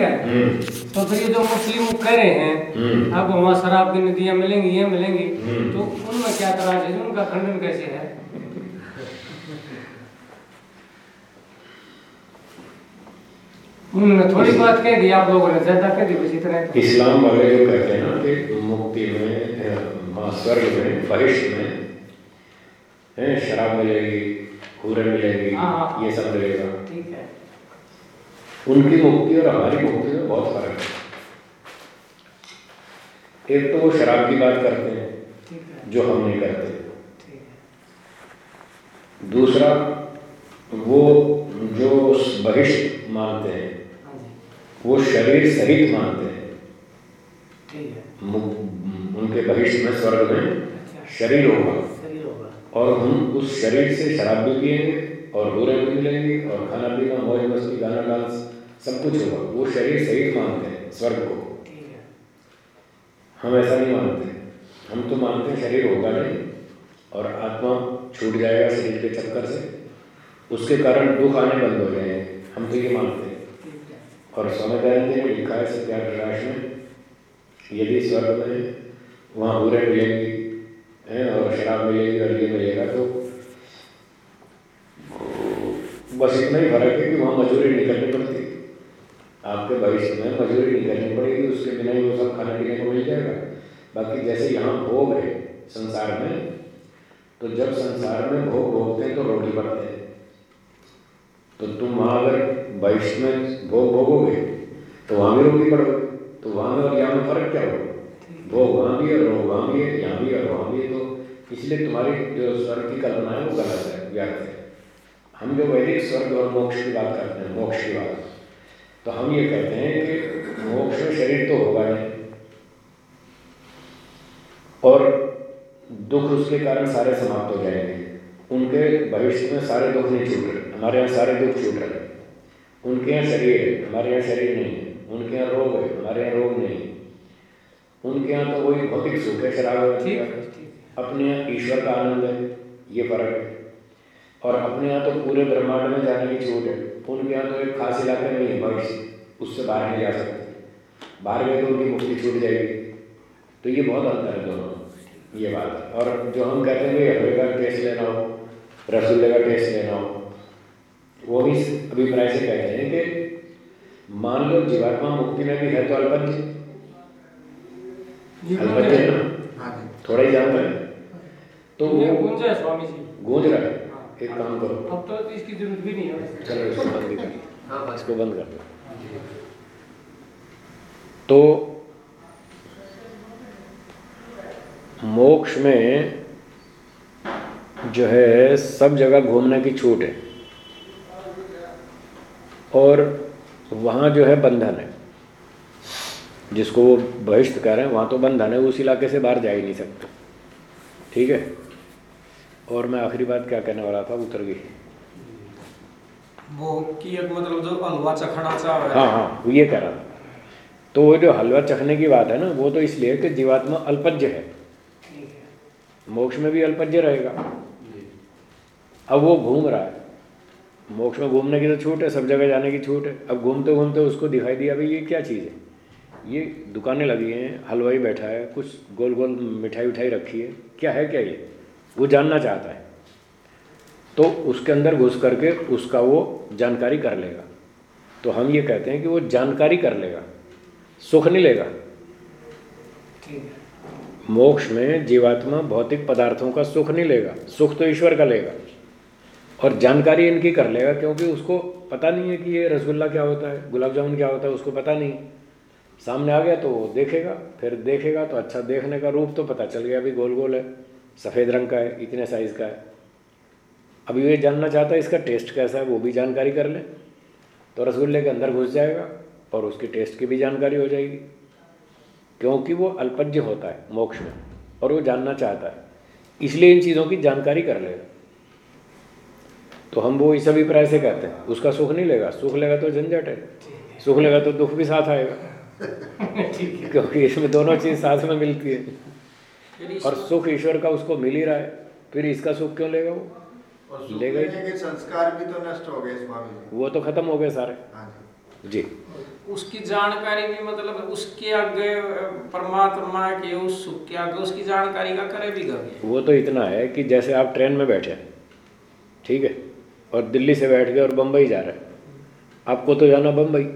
है? हम्म, तो फिर ये जो मुस्लिम कह रहे हैं हम्म, आपको वहाँ शराब की नदियाँ मिलेंगी ये मिलेंगी। हम्म। तो उनमें क्या तराज है? उनका खंडन कैसे है? उन्होंने थोड़ी बात कह दी आप लोगों ने ज़्यादा कह दी बस इतना इस्लाम वाले जो कहते हैं ना कि मुक्ति में स्वर्ग में बहिष्ठ में है शराब मिलेगी हूरें मिलेगी हाँ, हाँ। ये सब मिलेगा। ठीक है। उनकी मुक्ति और हमारी मुक्ति में बहुत फ़र्क है। एक तो वो शराब की बात करते हैं जो हम नहीं करते। दूसरा वो जो बहिष्ठ मानते हैं हाँ वो शरीर सहित मानते हैं। उनके बहिष्ठ में स्वर्ग में अच्छा। शरीर होगा। होगा। और हम उस शरीर से शराब भी पिएँगे और बुरे भी मिलेंगे और खाना पीना मौज मस्ती गाना डांस सब कुछ होगा। वो शरीर सहित मानते हैं, स्वर्ग को। हम ऐसा नहीं मानते। हम तो मानते हैं शरीर होगा नहीं, और आत्मा छूट जाएगा शरीर के चक्कर से। उसके कारण दुख आने बंद हो जाएँगे हम तो ये मानते हैं। और स्वामी दयानंद ने लिखा है सत्याग्रह में, यदि स्वर्ग में वहाँ बुरे मिलेंगी, हैं, और शराब मिलेगी, और ये मिलेगा तो बस इतना ही फ़र्क है कि वहाँ मजदूरी निकलनी पड़ती आपके भविष्य में मजदूरी नहीं करनी पड़ेगी, उसके बिना ही वो सब खाने पीने को मिल जाएगा। बाकी जैसे यहाँ भोग है संसार में तो जब संसार में भोग भोगते हैं तो रोटी पड़ते हैं। तो तुम वहाँ अगर भविष्य में भोग भोगोगे तो वहाँ भी रोटी पड़ोगे। तो वहाँ में और यहाँ में फ़र्क क्या होगा? भोग वहाँ भी है, रोग वहाँ भी है, यहाँ भी और वहाँ भी है। तो इसलिए तुम्हारी जो स्वर्ग की कल्पना है वो गलत है, व्यर्थ है। हम जो वैदिक स्वर्ग और मोक्ष की बात करते हैं, मोक्ष की बात। तो हम ये कहते हैं कि मोक्ष में शरीर तो होगा नहीं और दुख उसके कारण सारे समाप्त हो जाएँगे। उनके भविष्य में सारे दुख नहीं छूट रहे। हमारे यहाँ सारे दुख छूट रहे। उनके यहाँ शरीर है हमारे यहाँ शरीर नहीं है। उनके यहाँ रोग है हमारे यहाँ रोग नहीं है। उनके यहाँ तो वही भौतिक सुख है शराब अपने यहाँ ईश्वर का आनंद है ये फ़र्क है। और अपने यहाँ तो पूरे ब्रह्मांड में जाने की छूट है। उनके यहाँ तो एक खास इलाके में ही है भविष्य उससे बाहर नहीं जा सकते। बाहर गए तो उनकी मुक्ति छूट जाएगी। तो ये बहुत अंतर है दोनों। ये बात। है और जो हम कहते हैं भाई हलवे का टेस्ट लेना हो रसगुल्ले का टेस्ट लेना हो वो भी अभिप्राय से कहते हैं कि मान लो जीवात्मा मुक्ति में भी है तो अल्पज्य है ना? हाँ थोड़ा ही जानता है। तो वो गुंजा है स्वामी जी। गूंज रहा है। एक काम करो। अब तो इसकी ज़रूरत भी नहीं है। चलो इसको बंद कर। हाँ इसको बंद कर दो। तो मोक्ष में जो है सब जगह घूमने की छूट है। और वहाँ जो है बंधन है। जिसको वो बहिष्ठ कह रहे हैं वहाँ तो बंधन है उस इलाके से बाहर जा ही नहीं सकते। ठीक है? और मैं आखिरी बात क्या कहने वाला था? उतर गई। वो की एक मतलब जो हलवा चखना चाह हाँ। हाँ वो ये कह रहा था। तो वो जो हलवा चखने की बात है ना वो तो इसलिए कि जीवात्मा अल्पज्य है। है मोक्ष में भी अल्पज्य रहेगा। अब वो घूम रहा है। मोक्ष में घूमने की तो छूट है सब जगह जाने की छूट है। अब घूमते घूमते उसको दिखाई दिया भाई ये क्या चीज़ है? ये दुकानें लगी हैं हलवाई बैठा है कुछ गोल गोल मिठाई उठाई रखी है। क्या है क्या ये? वो जानना चाहता है। तो उसके अंदर घुस करके उसका वो जानकारी कर लेगा। तो हम ये कहते हैं कि वो जानकारी कर लेगा सुख नहीं लेगा। मोक्ष में जीवात्मा भौतिक पदार्थों का सुख नहीं लेगा सुख तो ईश्वर का लेगा। और जानकारी इनकी कर लेगा क्योंकि उसको पता नहीं है कि ये रसगुल्ला क्या होता है गुलाब जामुन क्या होता है उसको पता नहीं। सामने आ गया तो वो देखेगा फिर देखेगा तो अच्छा देखने का रूप तो पता चल गया अभी गोल गोल है। सफ़ेद रंग का है इतने साइज़ का है। अभी ये जानना चाहता है इसका टेस्ट कैसा है वो भी जानकारी कर ले। तो रसगुल्ले के अंदर घुस जाएगा और उसकी टेस्ट की भी जानकारी हो जाएगी। क्योंकि वो अल्पज्य होता है मोक्ष में और वो जानना चाहता है। इसलिए इन चीज़ों की जानकारी कर लेगा। तो हम वो इस अभिप्राय से कहते हैं उसका सुख नहीं लेगा। सुख लेगा तो झंझट है। सुख लेगा तो दुख भी साथ आएगा। क्योंकि इसमें दोनों चीज़ साथ में मिलती है। और सुख ईश्वर का उसको मिल ही रहा है। फिर इसका सुख क्यों लेगा वो? लेगा ही संस्कार भी तो नष्ट हो गए स्वामी वो तो खत्म हो गए सारे। हाँ जी। जी। उसकी जानकारी भी मतलब उसके आगे परमात्मा के उस सुख के आगे उसकी जानकारी का करे भी कभी? वो तो इतना है कि जैसे आप ट्रेन में बैठे ठीक है और दिल्ली से बैठ गए और बम्बई जा रहे हैं। आपको तो जाना बम्बई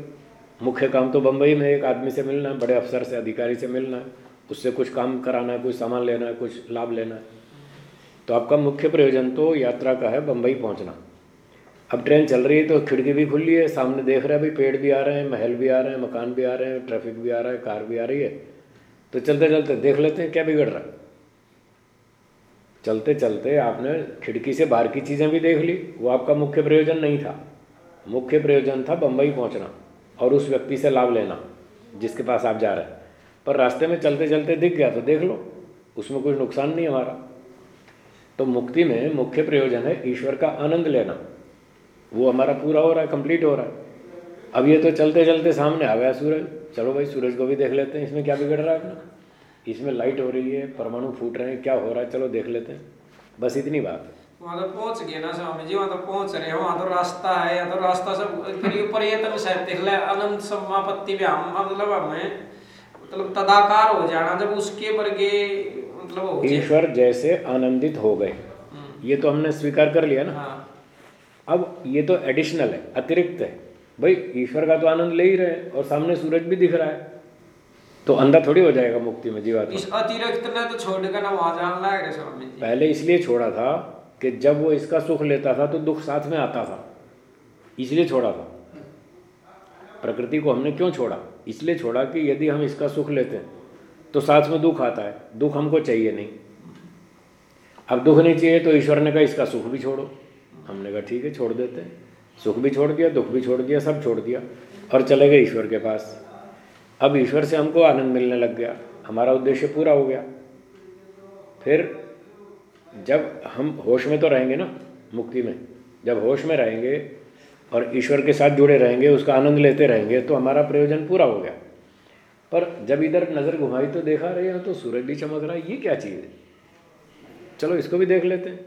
मुख्य काम तो बम्बई में एक आदमी से मिलना है बड़े अफसर से अधिकारी से मिलना है। उससे कुछ काम कराना है कुछ सामान लेना है, कुछ लाभ लेना है। तो आपका मुख्य प्रयोजन तो यात्रा का है बम्बई पहुँचना। अब ट्रेन चल रही है तो खिड़की भी खुली है, सामने देख रहे है भाई पेड़ भी आ रहे हैं, महल भी आ रहे हैं, मकान भी आ रहे हैं, ट्रैफ़िक भी आ रहा है, कार भी आ रही है। तो चलते चलते देख लेते हैं क्या बिगड़ रहा है। चलते चलते आपने खिड़की से बाहर की चीज़ें भी देख ली, वो आपका मुख्य प्रयोजन नहीं था। मुख्य प्रयोजन था बम्बई पहुँचना और उस व्यक्ति से लाभ लेना, जिसके पास आप जा रहे हैं। पर रास्ते में चलते चलते दिख गया तो देख लो, उसमें कोई नुकसान नहीं हमारा। तो मुक्ति में मुख्य प्रयोजन है ईश्वर का आनंद लेना। वो हमारा पूरा हो रहा है कंप्लीट हो रहा है। अब ये तो चलते चलते सामने आ गया सूरज। चलो भाई, सूरज को भी देख लेते हैं, इसमें क्या बिगड़ रहा है अपना। इसमें लाइट हो रही है, परमाणु फूट रहे हैं, क्या हो रहा है, चलो देख लेते हैं। बस इतनी बात है। वहाँ तो पहुँच गए ना स्वामी जी, वहाँ तो पहुँच रहे हैं, वहाँ तो रास्ता है, या तो रास्ता सब फिर पर्यटन देख अनंत समापत्ति में हम मतलब हमें मतलब तदाकार हो जाना जब उसके वर्गे मतलब ईश्वर जैसे आनंदित हो गए। हम्म, ये तो हमने स्वीकार कर लिया ना। हाँ। अब ये तो एडिशनल है अतिरिक्त है। भाई ईश्वर का तो आनंद ले ही रहे और सामने सूरज भी दिख रहा है। तो अंधा थोड़ी हो जाएगा मुक्ति में जीवात्मा। इस अतिरिक्त ने तो छोड़ कर ना वहाँ जान स्वामी जी। पहले इसलिए छोड़ा था कि जब वो इसका सुख लेता था तो दुख साथ में आता था। इसलिए छोड़ा था। प्रकृति को हमने क्यों छोड़ा? इसलिए छोड़ा कि यदि हम इसका सुख लेते हैं तो साथ में दुख आता है। दुख हमको चाहिए नहीं। अब दुख नहीं चाहिए तो ईश्वर ने कहा, इसका सुख भी छोड़ो। हमने कहा, ठीक है, छोड़ देते हैं। सुख भी छोड़ दिया, दुख भी छोड़ दिया, सब छोड़ दिया, और चले गए ईश्वर के पास। अब ईश्वर से हमको आनंद मिलने लग गया। हमारा उद्देश्य पूरा हो गया। फिर जब हम होश में तो रहेंगे ना, मुक्ति में। जब होश में रहेंगे और ईश्वर के साथ जुड़े रहेंगे, उसका आनंद लेते रहेंगे तो हमारा प्रयोजन पूरा हो गया। पर जब इधर नज़र घुमाई तो देखा रहे हैं तो सूरज भी चमक रहा है, ये क्या चीज़ है? चलो इसको भी देख लेते हैं।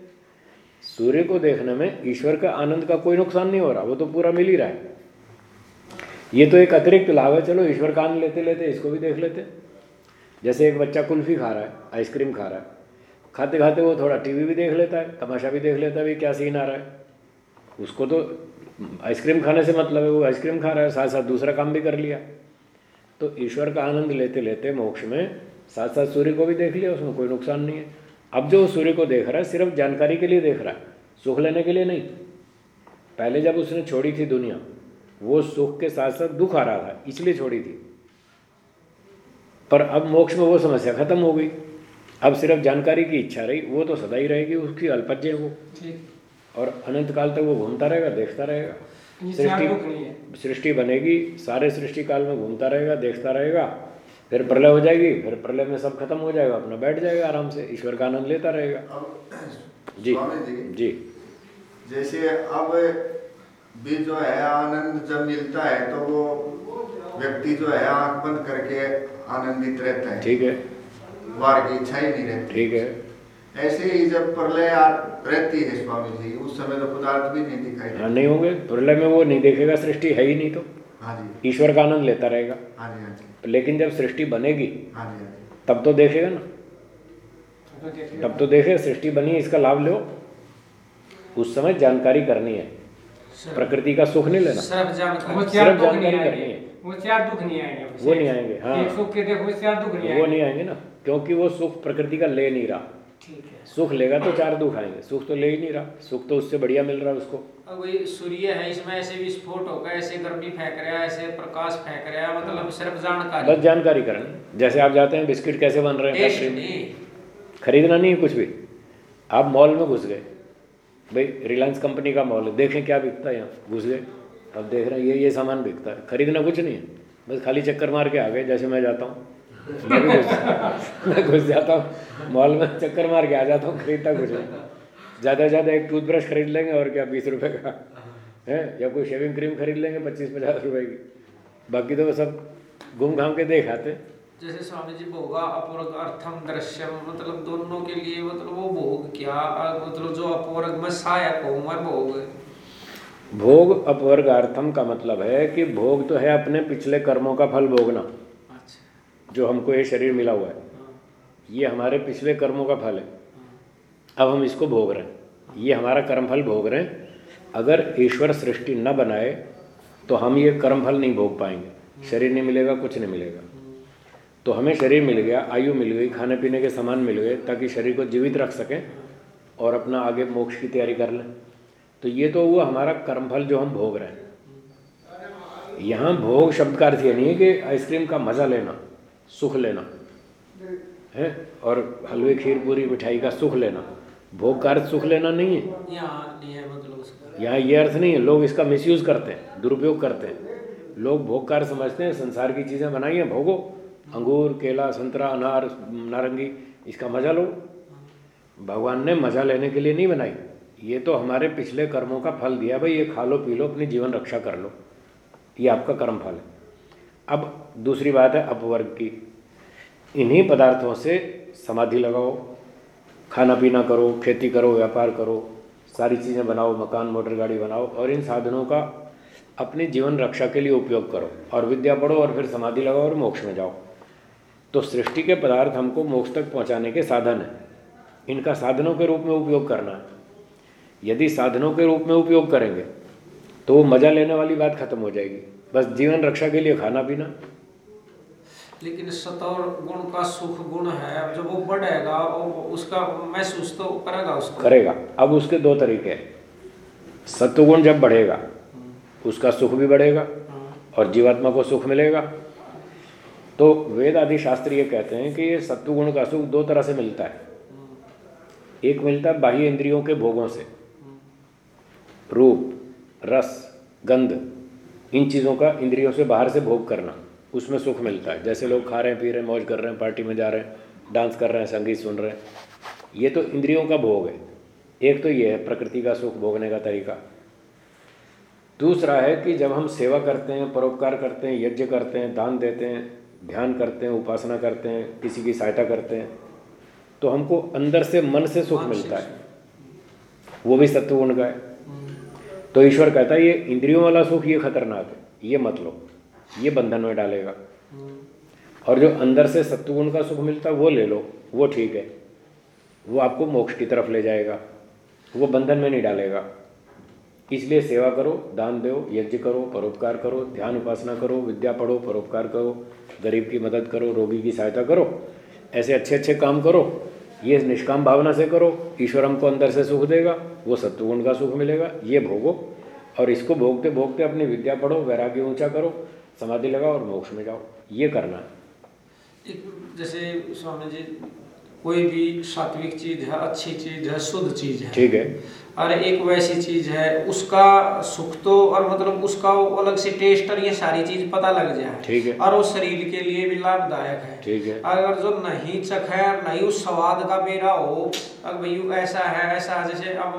सूर्य को देखने में ईश्वर का आनंद का कोई नुकसान नहीं हो रहा, वो तो पूरा मिल ही रहा है। ये तो एक अतिरिक्त लाभ है, चलो ईश्वर का आनंद लेते लेते इसको भी देख लेते। जैसे एक बच्चा कुल्फी खा रहा है, आइसक्रीम खा रहा है, खाते खाते वो थोड़ा टीवी भी देख लेता है, तमाशा भी देख लेता है भी क्या सीन आ रहा है। उसको तो आइसक्रीम खाने से मतलब है, वो आइसक्रीम खा रहा है साथ साथ दूसरा काम भी कर लिया। तो ईश्वर का आनंद लेते लेते मोक्ष में साथ साथ सूर्य को भी देख लिया, उसमें कोई नुकसान नहीं है। अब जो सूर्य को देख रहा है, सिर्फ़ जानकारी के लिए देख रहा है, सुख लेने के लिए नहीं। पहले जब उसने छोड़ी थी दुनिया, वो सुख के साथ साथ दुख आ रहा था, इसलिए छोड़ी थी। पर अब मोक्ष में वो समस्या खत्म हो गई। अब सिर्फ़ जानकारी की इच्छा रही, वो तो सदा ही रहेगी, उसकी अल्पज्य है वो। और अनंत काल तक वो घूमता रहेगा देखता रहेगा। है सृष्टि सृष्टि बनेगी सारे सृष्टि काल में घूमता रहेगा देखता रहेगा। फिर प्रलय हो जाएगी फिर प्रलय में सब खत्म हो जाएगा अपना बैठ जाएगा आराम से ईश्वर का आनंद लेता रहेगा। जी जी जी। जैसे अब भी जो है आनंद जब मिलता है तो वो व्यक्ति जो है आँख बंद करके आनंदित रहता है। ठीक है। बाहर की इच्छा ही नहीं रहती। ठीक है। ऐसे ही जब प्रलय रहती है स्वामी जी उस समय तो पदार्थ भी नहीं दिखाई हाँ नहीं होंगे। प्रलय में वो नहीं देखेगा सृष्टि है ही नहीं तो। हाँ जी। ईश्वर का आनंद लेता रहेगा। हाँ जी हाँ जी। लेकिन जब सृष्टि बनेगी हाँ जी हाँ जी। तब तो देखेगा ना। तो तब तो देखे सृष्टि बनी है, इसका लाभ लो। उस समय जानकारी करनी है। प्रकृति का सुख नहीं लेना। सिर्फ़ जानकारी चार सिर्फ़ दुख जानकारी नहीं करनी है। वो चार दुख नहीं आएँगे वो नहीं आएँगे हाँ। सुख के देखो चार दुख नहीं वो नहीं आएँगे ना क्योंकि वो सुख प्रकृति का ले नहीं रहा। सुख लेगा तो चार दुख आएँगे। सुख तो ले ही नहीं रहा। सुख तो उससे बढ़िया मिल रहा है उसको। अब वही सूर्य है इसमें ऐसे विस्फोट होगा ऐसे गर्मी फेंक रहा है ऐसे प्रकाश फेंक रहा है मतलब सिर्फ़ जानकारी। बस जानकारी करनी जैसे आप जाते हैं बिस्किट कैसे बन रहे हैं फैक्ट्री में? खरीदना नहीं है कुछ भी। आप मॉल में घुस गए। भाई रिलायंस कंपनी का मॉल है। देखें क्या बिकता है यहाँ। घुस गए। अब देख रहे हैं ये ये सामान बिकता है। खरीदना कुछ नहीं है। बस खाली चक्कर मार के आ गए जैसे मैं जाता हूँ। मैं घुस मैं घुस जाता हूँ मॉल में चक्कर मार के आ जाता हूँ खरीदता कुछ नहीं। ज़्यादा से ज़्यादा एक टूथब्रश खरीद लेंगे और क्या बीस रुपए का? है? या कोई शेविंग क्रीम खरीद लेंगे पच्चीस पचास रुपए की। बाकी तो वो सब घूम घाम के देख आते। जैसे स्वामी जी भोगा अपूर्व अर्थम दृश्यम मतलब दोनों के लिए मतलब वो भोग क्या मतलब जो अपूर्व में सहायक हो मैं भोग। भोग अपवर्गार्थम का मतलब है कि भोग तो है अपने पिछले कर्मों का फल भोगना। जो हमको ये शरीर मिला हुआ है, ये हमारे पिछले कर्मों का फल है। अब हम इसको भोग रहे हैं। ये हमारा कर्मफल भोग रहे हैं। अगर ईश्वर सृष्टि न बनाए तो हम ये कर्मफल नहीं भोग पाएँगे। शरीर नहीं मिलेगा, कुछ नहीं मिलेगा। तो हमें शरीर मिल गया, आयु मिल गई, खाने पीने के सामान मिल गए, ताकि शरीर को जीवित रख सकें और अपना आगे मोक्ष की तैयारी कर लें। तो ये तो हुआ हमारा कर्मफल जो हम भोग रहे हैं। यहाँ भोग शब्द का अर्थ ये नहीं है कि आइसक्रीम का मज़ा लेना। सुख लेना। है। और हलवे खीर पूरी मिठाई का सुख लेना। भोग का अर्थ सुख लेना नहीं है। यहाँ नहीं है मतलब ये अर्थ नहीं है। लोग इसका मिसयूज करते हैं दुरुपयोग करते हैं। लोग भोग का अर्थ समझते हैं संसार की चीज़ें बनाई हैं भोगो। अंगूर केला संतरा अनार नारंगी इसका मज़ा लो। भगवान ने मज़ा लेने के लिए नहीं बनाई। ये तो हमारे पिछले कर्मों का फल दिया भाई ये खा लो पी लो अपनी जीवन रक्षा कर लो। ये आपका कर्म फल है। अब दूसरी बात है अपवर्ग की। इन्हीं पदार्थों से समाधि लगाओ, खाना पीना करो, खेती करो, व्यापार करो, सारी चीज़ें बनाओ, मकान, मोटर गाड़ी बनाओ और इन साधनों का अपनी जीवन रक्षा के लिए उपयोग करो और विद्या पढ़ो और फिर समाधि लगाओ और मोक्ष में जाओ। तो सृष्टि के पदार्थ हमको मोक्ष तक पहुँचाने के साधन हैं। इनका साधनों के रूप में उपयोग करना है। यदि साधनों के रूप में उपयोग करेंगे तो वो मज़ा लेने वाली बात खत्म हो जाएगी। बस जीवन रक्षा के लिए खाना पीना। लेकिन सतौर गुण का सुख गुण है। जब वो बढ़ेगा वो उसका महसूस तो करेगा उसको। करेगा। अब उसके दो तरीके हैं। सत्वगुण जब बढ़ेगा उसका सुख भी बढ़ेगा हाँ, और जीवात्मा को सुख मिलेगा। तो वेद आदि शास्त्र ये कहते हैं कि ये सत्वगुण का सुख दो तरह से मिलता है। एक मिलता है बाह्य इंद्रियों के भोगों से। रूप रस गंध इन चीज़ों का इंद्रियों से बाहर से भोग करना। उसमें सुख मिलता है। जैसे लोग खा रहे हैं पी रहे हैं मौज कर रहे हैं पार्टी में जा रहे हैं डांस कर रहे हैं संगीत सुन रहे हैं। ये तो इंद्रियों का भोग है। एक तो ये है प्रकृति का सुख भोगने का तरीका। दूसरा है कि जब हम सेवा करते हैं परोपकार करते हैं यज्ञ करते हैं दान देते हैं ध्यान करते हैं उपासना करते हैं किसी की सहायता करते हैं तो हमको अंदर से मन से सुख मिलता है। वो भी सत्वगुण का है। तो ईश्वर कहता है ये इंद्रियों वाला सुख ये खतरनाक है। ये मत लो। ये बंधन में डालेगा। और जो अंदर से सत्वगुण का सुख मिलता है, वो ले लो, वो ठीक है। वो आपको मोक्ष की तरफ़ ले जाएगा। वो बंधन में नहीं डालेगा। इसलिए सेवा करो, दान दो, यज्ञ करो, परोपकार करो, ध्यान उपासना करो, विद्या पढ़ो, परोपकार करो, गरीब की मदद करो, रोगी की सहायता करो, ऐसे अच्छे अच्छे काम करो, ये निष्काम भावना से करो, ईश्वर हमको अंदर से सुख देगा, वो सत्वगुण का सुख मिलेगा, ये भोगो। और इसको भोगते भोगते अपनी विद्या पढ़ो, वैराग्य ऊँचा करो समाधि लगाओ और मोक्ष में जाओ। ये करना है। जैसे स्वामी जी कोई भी सात्विक चीज़ है अच्छी चीज़ है शुद्ध चीज़ है ठीक है। और एक वैसी चीज़ है उसका सुख तो और मतलब उसका अलग से टेस्ट और ये सारी चीज़ पता लग जाए। ठीक है। और वो शरीर के लिए भी लाभदायक है। ठीक है। अगर जो नहीं चखे और नहीं उस स्वाद का बेरा हो अब भाई ऐसा है ऐसा जैसे अब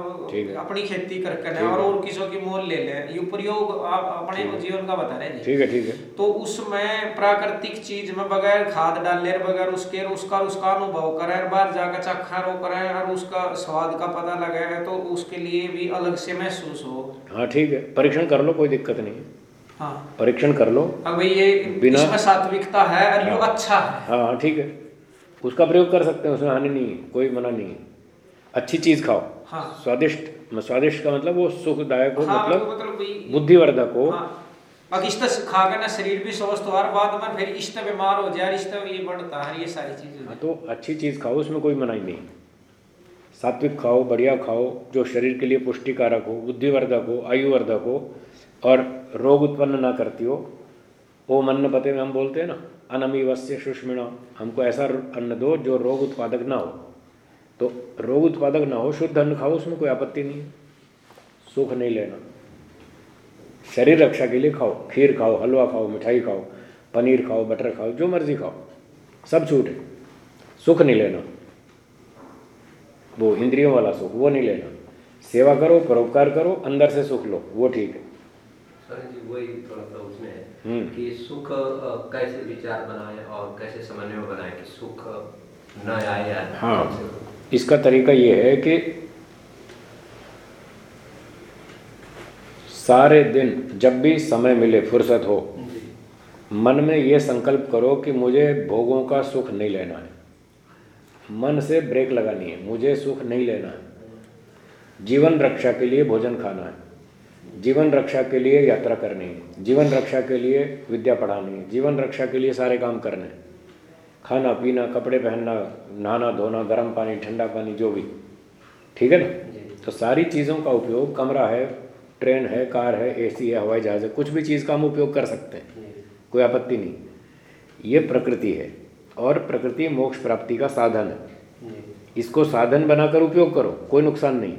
अपनी खेती करके ना और है। और किसी की मोल ले लें यू प्रयोग आप अपने जीवन का बता रहे जी। ठीक है ठीक है। तो उसमें प्राकृतिक चीज़ में बगैर खाद डाले बगैर उसके उसका उसका अनुभव करे बाहर जाकर चखा रो करे और उसका स्वाद का पता लगे तो उसके लिए भी अलग से महसूस हो। हाँ ठीक है। परीक्षण कर लो कोई दिक्कत नहीं। है। हाँ परीक्षण कर लो। अब भाई ये बिना- इसमें सात्विकता है और हाँ। अच्छा है। हाँ हाँ ठीक है। उसका प्रयोग कर सकते हैं उसमें हानि नहीं है कोई मना नहीं है। अच्छी चीज़ खाओ। हाँ। स्वादिष्ट स्वादिष्ट का मतलब वो सुखदायक हो हाँ मतलब मतलब बुद्धिवर्धक हो। हाँ। खा के ना शरीर भी स्वस्थ हो और बाद में फिर तरह बीमार हो जाए इस ये बढ़ता है ये सारी चीज़ें हाँ। तो अच्छी चीज़ खाओ उसमें कोई मनाही नहीं। सात्विक खाओ, बढ़िया खाओ, जो शरीर के लिए पुष्टिकारक हो, बुद्धिवर्धक हो, आयुवर्धक हो, और रोग उत्पन्न ना करती हो, वो अन्न पते में हम बोलते हैं ना, अनमीवस्य सुष्मिणा हमको ऐसा अन्न दो जो रोग उत्पादक ना हो। तो रोग उत्पादक ना हो, शुद्ध अन्न खाओ, उसमें कोई आपत्ति नहीं है। सुख नहीं लेना। शरीर रक्षा के लिए खाओ, खीर खाओ, हलवा खाओ, मिठाई खाओ, पनीर खाओ, बटर खाओ, जो मर्ज़ी खाओ, सब छूट है। सुख नहीं लेना। वो इंद्रियों वाला सुख वो नहीं लेना। सेवा करो परोपकार करो अंदर से सुख लो वो ठीक है। सर जी वही थोड़ा सा उसमें है हम्म। कि सुख कैसे विचार बनाए और कैसे समन्वय बनाए कि सुख न आए हाँ। इसका तरीका ये है कि सारे दिन जब भी समय मिले फुर्सत हो मन में ये संकल्प करो कि मुझे भोगों का सुख नहीं लेना है। मन से ब्रेक लगानी है मुझे सुख नहीं लेना है। जीवन रक्षा के लिए भोजन खाना है जीवन रक्षा के लिए यात्रा करनी है जीवन रक्षा के लिए विद्या पढ़ानी है जीवन रक्षा के लिए सारे काम करने हैं। खाना पीना कपड़े पहनना नहाना धोना गर्म पानी ठंडा पानी जो भी। ठीक है ना? तो सारी चीज़ों का उपयोग कमरा है ट्रेन है कार है एसी है हवाई जहाज़ है कुछ भी चीज़ का हम उपयोग कर सकते हैं। कोई आपत्ति नहीं। ये प्रकृति है। और प्रकृति मोक्ष प्राप्ति का साधन है। इसको साधन बनाकर उपयोग करो कोई नुकसान नहीं।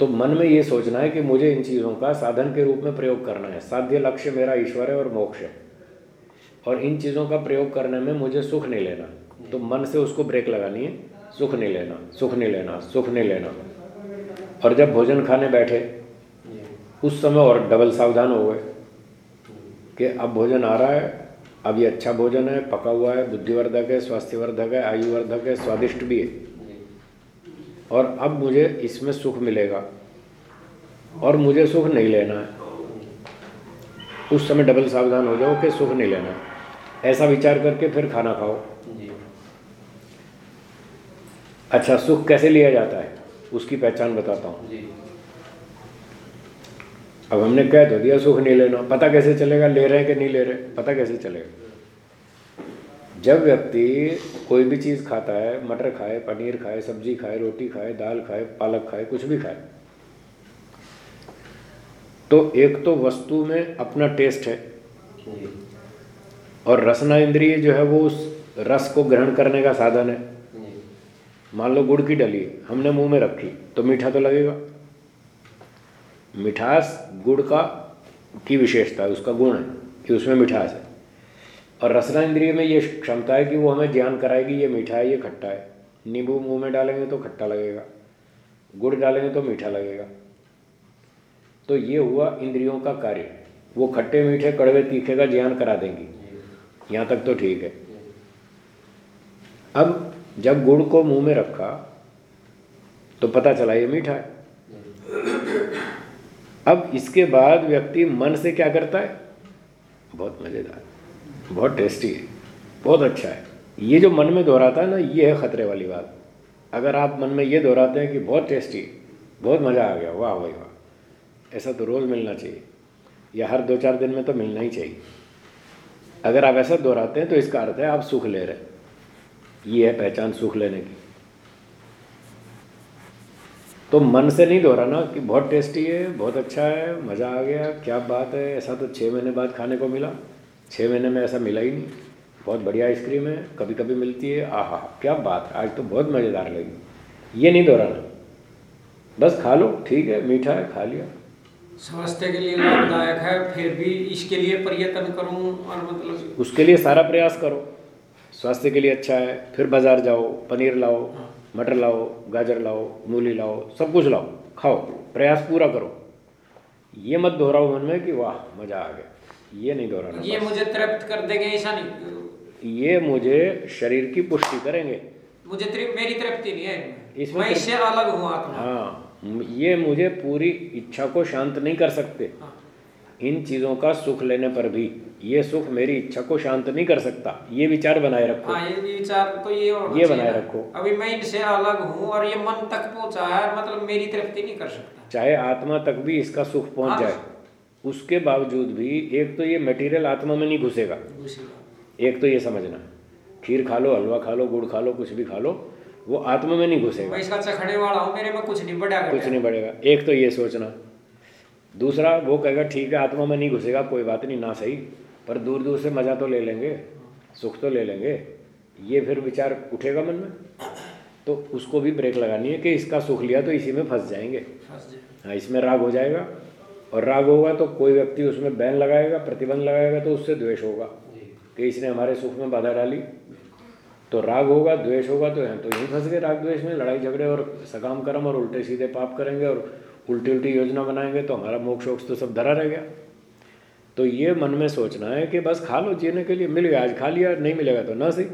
तो मन में ये सोचना है कि मुझे इन चीज़ों का साधन के रूप में प्रयोग करना है। साध्य लक्ष्य मेरा ईश्वर है और मोक्ष है। और इन चीज़ों का प्रयोग करने में मुझे सुख नहीं लेना। तो मन से उसको ब्रेक लगानी है। सुख नहीं लेना सुख नहीं लेना सुख नहीं लेना। और जब भोजन खाने बैठे उस समय और डबल सावधान हो गए कि अब भोजन आ रहा है अब ये अच्छा भोजन है पका हुआ है बुद्धिवर्धक है स्वास्थ्यवर्धक है आयुवर्धक है स्वादिष्ट भी है। और अब मुझे इसमें सुख मिलेगा और मुझे सुख नहीं लेना है। उस समय डबल सावधान हो जाओ कि सुख नहीं लेना है। ऐसा विचार करके फिर खाना खाओ। अच्छा सुख कैसे लिया जाता है उसकी पहचान बताता हूँ। अब हमने कह तो दिया, सुख नहीं लेना। पता कैसे चलेगा? ले रहे हैं कि नहीं ले रहे? पता कैसे चलेगा? जब व्यक्ति कोई भी चीज़ खाता है, मटर खाए, पनीर खाए, सब्ज़ी खाए, रोटी खाए, दाल खाए, पालक खाए, कुछ भी खाए तो एक तो वस्तु में अपना टेस्ट है। और रसना इंद्रिय जो है, वो उस रस को ग्रहण करने का साधन है। मान लो गुड़ की डली, हमने मुँह में रखी तो मीठा तो लगेगा। मिठास गुड़ का की विशेषता है, उसका गुण है कि उसमें मिठास है। और रसना इंद्रिय में ये क्षमता है कि वो हमें ज्ञान कराएगी, ये मीठा है, ये खट्टा है। नींबू मुँह में डालेंगे तो खट्टा लगेगा, गुड़ डालेंगे तो मीठा लगेगा। तो ये हुआ इंद्रियों का कार्य। वो खट्टे मीठे, कड़वे तीखे का ज्ञान करा देंगी। यहाँ तक तो ठीक है। अब जब गुड़ को मुँह में रखा तो पता चला ये मीठा है। अब इसके बाद व्यक्ति मन से क्या करता है? बहुत मज़ेदार, बहुत टेस्टी है, बहुत अच्छा है। ये जो मन में दोहराता है ना, ये है ख़तरे वाली बात। अगर आप मन में ये दोहराते हैं कि बहुत टेस्टी बहुत मज़ा आ गया, वाह भाई वाह, ऐसा तो रोज़ मिलना चाहिए, या हर दो चार दिन में तो मिलना ही चाहिए। अगर आप ऐसा दोहराते हैं तो इसका अर्थ है आप सुख ले रहे हैं। ये है पहचान सुख लेने की। तो मन से नहीं दोहराना कि बहुत टेस्टी है बहुत अच्छा है मज़ा आ गया क्या बात है। ऐसा तो छः महीने बाद खाने को मिला। छः महीने में ऐसा मिला ही नहीं। बहुत बढ़िया आइसक्रीम है कभी कभी मिलती है। आहा क्या बात है आज तो बहुत मज़ेदार लगी। ये नहीं दोहराना। बस खा लो ठीक है मीठा है खा लिया। स्वास्थ्य के लिए लाभदायक है फिर भी इसके लिए प्रयत्न करूँ और मतलब उसके लिए सारा प्रयास करो। स्वास्थ्य के लिए अच्छा है फिर बाज़ार जाओ पनीर लाओ मटर लाओ गाजर लाओ मूली लाओ सब कुछ लाओ खाओ प्रयास पूरा करो। ये मत दोहराओ मन में कि वाह मज़ा आ गया। ये नहीं दोहराना ये मुझे तृप्त कर देंगे ऐसा नहीं। ये मुझे शरीर की पुष्टि करेंगे। मुझे तृप, मेरी तृप्ति नहीं है। इसमें मैं इससे अलग हूँ आत्मा। हाँ ये मुझे पूरी इच्छा को शांत नहीं कर सकते। हाँ। इन चीज़ों का सुख लेने पर भी। ये सुख मेरी इच्छा को शांत नहीं कर सकता। ये विचार बनाए रखो। हाँ ये विचार तो ये होना ये बनाए रखो। अभी मैं इनसे अलग हूँ और ये मन तक पहुँचा है मतलब मेरी तृप्ति नहीं कर सकता। चाहे आत्मा तक भी इसका सुख पहुँच हाँ। जाए उसके बावजूद भी एक तो ये मटेरियल आत्मा में नहीं घुसेगा। एक तो ये समझना खीर खा लो हलवा खा लो गुड़ खा लो कुछ भी खा लो वो आत्मा में नहीं घुसेगा। मैं इसका चखने वाला हूँ मेरे में कुछ नहीं बढ़ा कुछ नहीं बढ़ेगा। एक तो ये सोचना। दूसरा वो कहेगा ठीक है आत्मा में नहीं घुसेगा कोई बात नहीं ना सही। पर दूर दूर से मज़ा तो ले लेंगे सुख तो ले लेंगे। ये फिर विचार उठेगा मन में। तो उसको भी ब्रेक लगानी है कि इसका सुख लिया तो इसी में फंस जाएँगे। हाँ इसमें राग हो जाएगा और राग होगा तो कोई व्यक्ति उसमें बैन लगाएगा प्रतिबंध लगाएगा तो उससे द्वेष होगा कि इसने हमारे सुख में बाधा डाली। तो राग होगा द्वेष होगा तो यहाँ तो यहीं फंस गए राग द्वेष में। लड़ाई झगड़े और सकाम कर्म और उल्टे सीधे पाप करेंगे और उल्टी उल्टी योजना बनाएँगे तो हमारा मोक्ष वोक्ष तो सब धरा रह गया। तो ये मन में सोचना है कि बस खा लो, जीने के लिए मिल गया आज खा लिया, नहीं मिलेगा तो ना सही।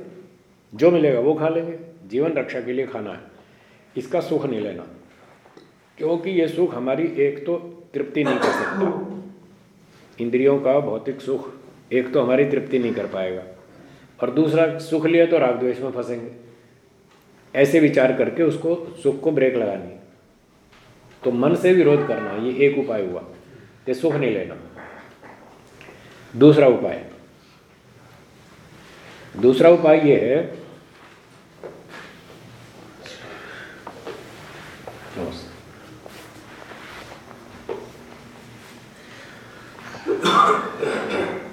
जो मिलेगा वो खा लेंगे। जीवन रक्षा के लिए खाना है। इसका सुख नहीं लेना। क्योंकि ये सुख हमारी एक तो तृप्ति नहीं कर सकता। इंद्रियों का भौतिक सुख एक तो हमारी तृप्ति नहीं कर पाएगा। और दूसरा, सुख लिया तो राग द्वेष में फंसेंगे। ऐसे विचार करके उसको सुख को ब्रेक लगानी। तो मन से विरोध करना, ये एक उपाय हुआ। कि सुख नहीं लेना। दूसरा उपाय। दूसरा उपाय यह है,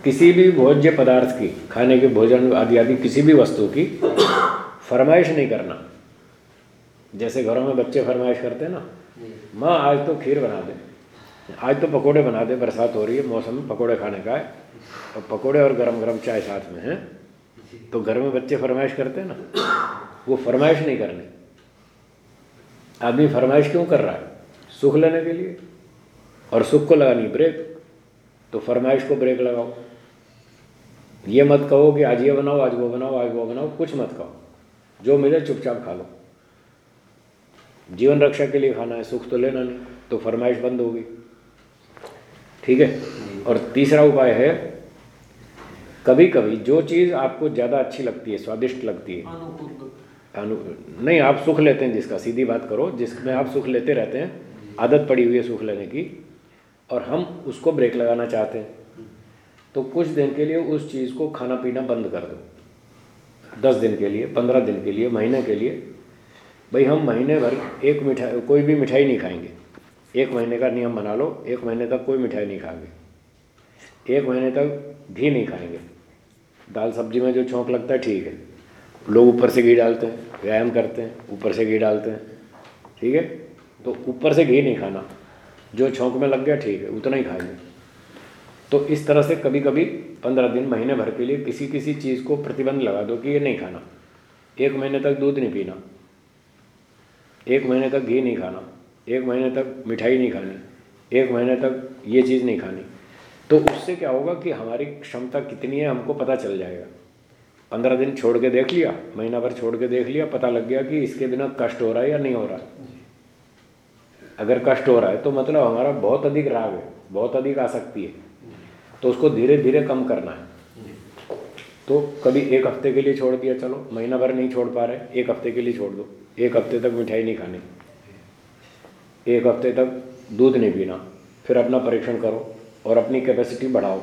किसी भी भोज्य पदार्थ की, खाने के भोजन आदि आदि किसी भी वस्तु की फरमाइश नहीं करना। जैसे घरों में बच्चे फरमाइश करते हैं ना, माँ, आज तो खीर बना दे, आज तो पकोड़े बना दे, बरसात हो रही है, मौसम में पकोड़े खाने का है। और पकोड़े और गरम गरम चाय साथ में है तो घर में बच्चे फरमाइश करते हैं ना, वो फरमाइश नहीं करनी। आदमी फरमाइश क्यों कर रहा है? सुख लेने के लिए। और सुख को लगानी ब्रेक तो फरमाइश को ब्रेक लगाओ। ये मत कहो कि आज ये बनाओ, आज वो बनाओ, आज वो बनाओ, कुछ मत कहो। जो मिले चुपचाप खा लो। जीवन रक्षा के लिए खाना है, सुख तो लेना नहीं तो फरमाइश बंद होगी। ठीक है? और तीसरा उपाय है कभी कभी जो चीज़ आपको ज़्यादा अच्छी लगती है, स्वादिष्ट लगती है, अनु, नहीं, आप सुख लेते हैं जिसका, सीधी बात करो, जिसमें आप सुख लेते रहते हैं, आदत पड़ी हुई है सुख लेने की, और हम उसको ब्रेक लगाना चाहते हैं तो कुछ दिन के लिए उस चीज़ को खाना पीना बंद कर दो। दस दिन के लिए, पंद्रह दिन के लिए, महीने के लिए। भाई, हम महीने भर एक मिठाई कोई भी मिठाई नहीं खाएँगे। एक महीने का नियम बना लो, एक महीने तक कोई मिठाई नहीं खाएँगे। एक महीने तक घी नहीं खाएँगे। दाल सब्ज़ी में जो छोंक लगता है, ठीक है। लोग ऊपर से घी डालते हैं, व्यायाम करते हैं, ऊपर से घी डालते हैं, ठीक है? तो ऊपर से घी नहीं खाना। जो छोंक में लग गया, ठीक है, उतना ही खाएँगे तो इस तरह से कभी कभी पंद्रह दिन, महीने भर के लिए किसी किसी चीज़ को प्रतिबंध लगा दो कि ये नहीं खाना। एक महीने तक दूध नहीं पीना। एक महीने तक घी नहीं खाना। एक महीने तक मिठाई नहीं खानी एक महीने तक ये चीज़ नहीं खानी। तो उससे क्या होगा कि हमारी क्षमता कितनी है हमको पता चल जाएगा। पंद्रह दिन छोड़ के देख लिया महीना भर छोड़ के देख लिया पता लग गया कि इसके बिना कष्ट हो रहा है या नहीं हो रहा है। अगर कष्ट हो रहा है तो मतलब हमारा बहुत अधिक राग है बहुत अधिक आसक्ति है। तो उसको धीरे धीरे कम करना है। तो कभी एक हफ़्ते के लिए छोड़ दिया चलो महीना भर नहीं छोड़ पा रहे एक हफ़्ते के लिए छोड़ दो एक हफ़्ते तक मिठाई नहीं खानी। एक हफ़्ते तक दूध नहीं पीना। फिर अपना परीक्षण करो और अपनी कैपेसिटी बढ़ाओ।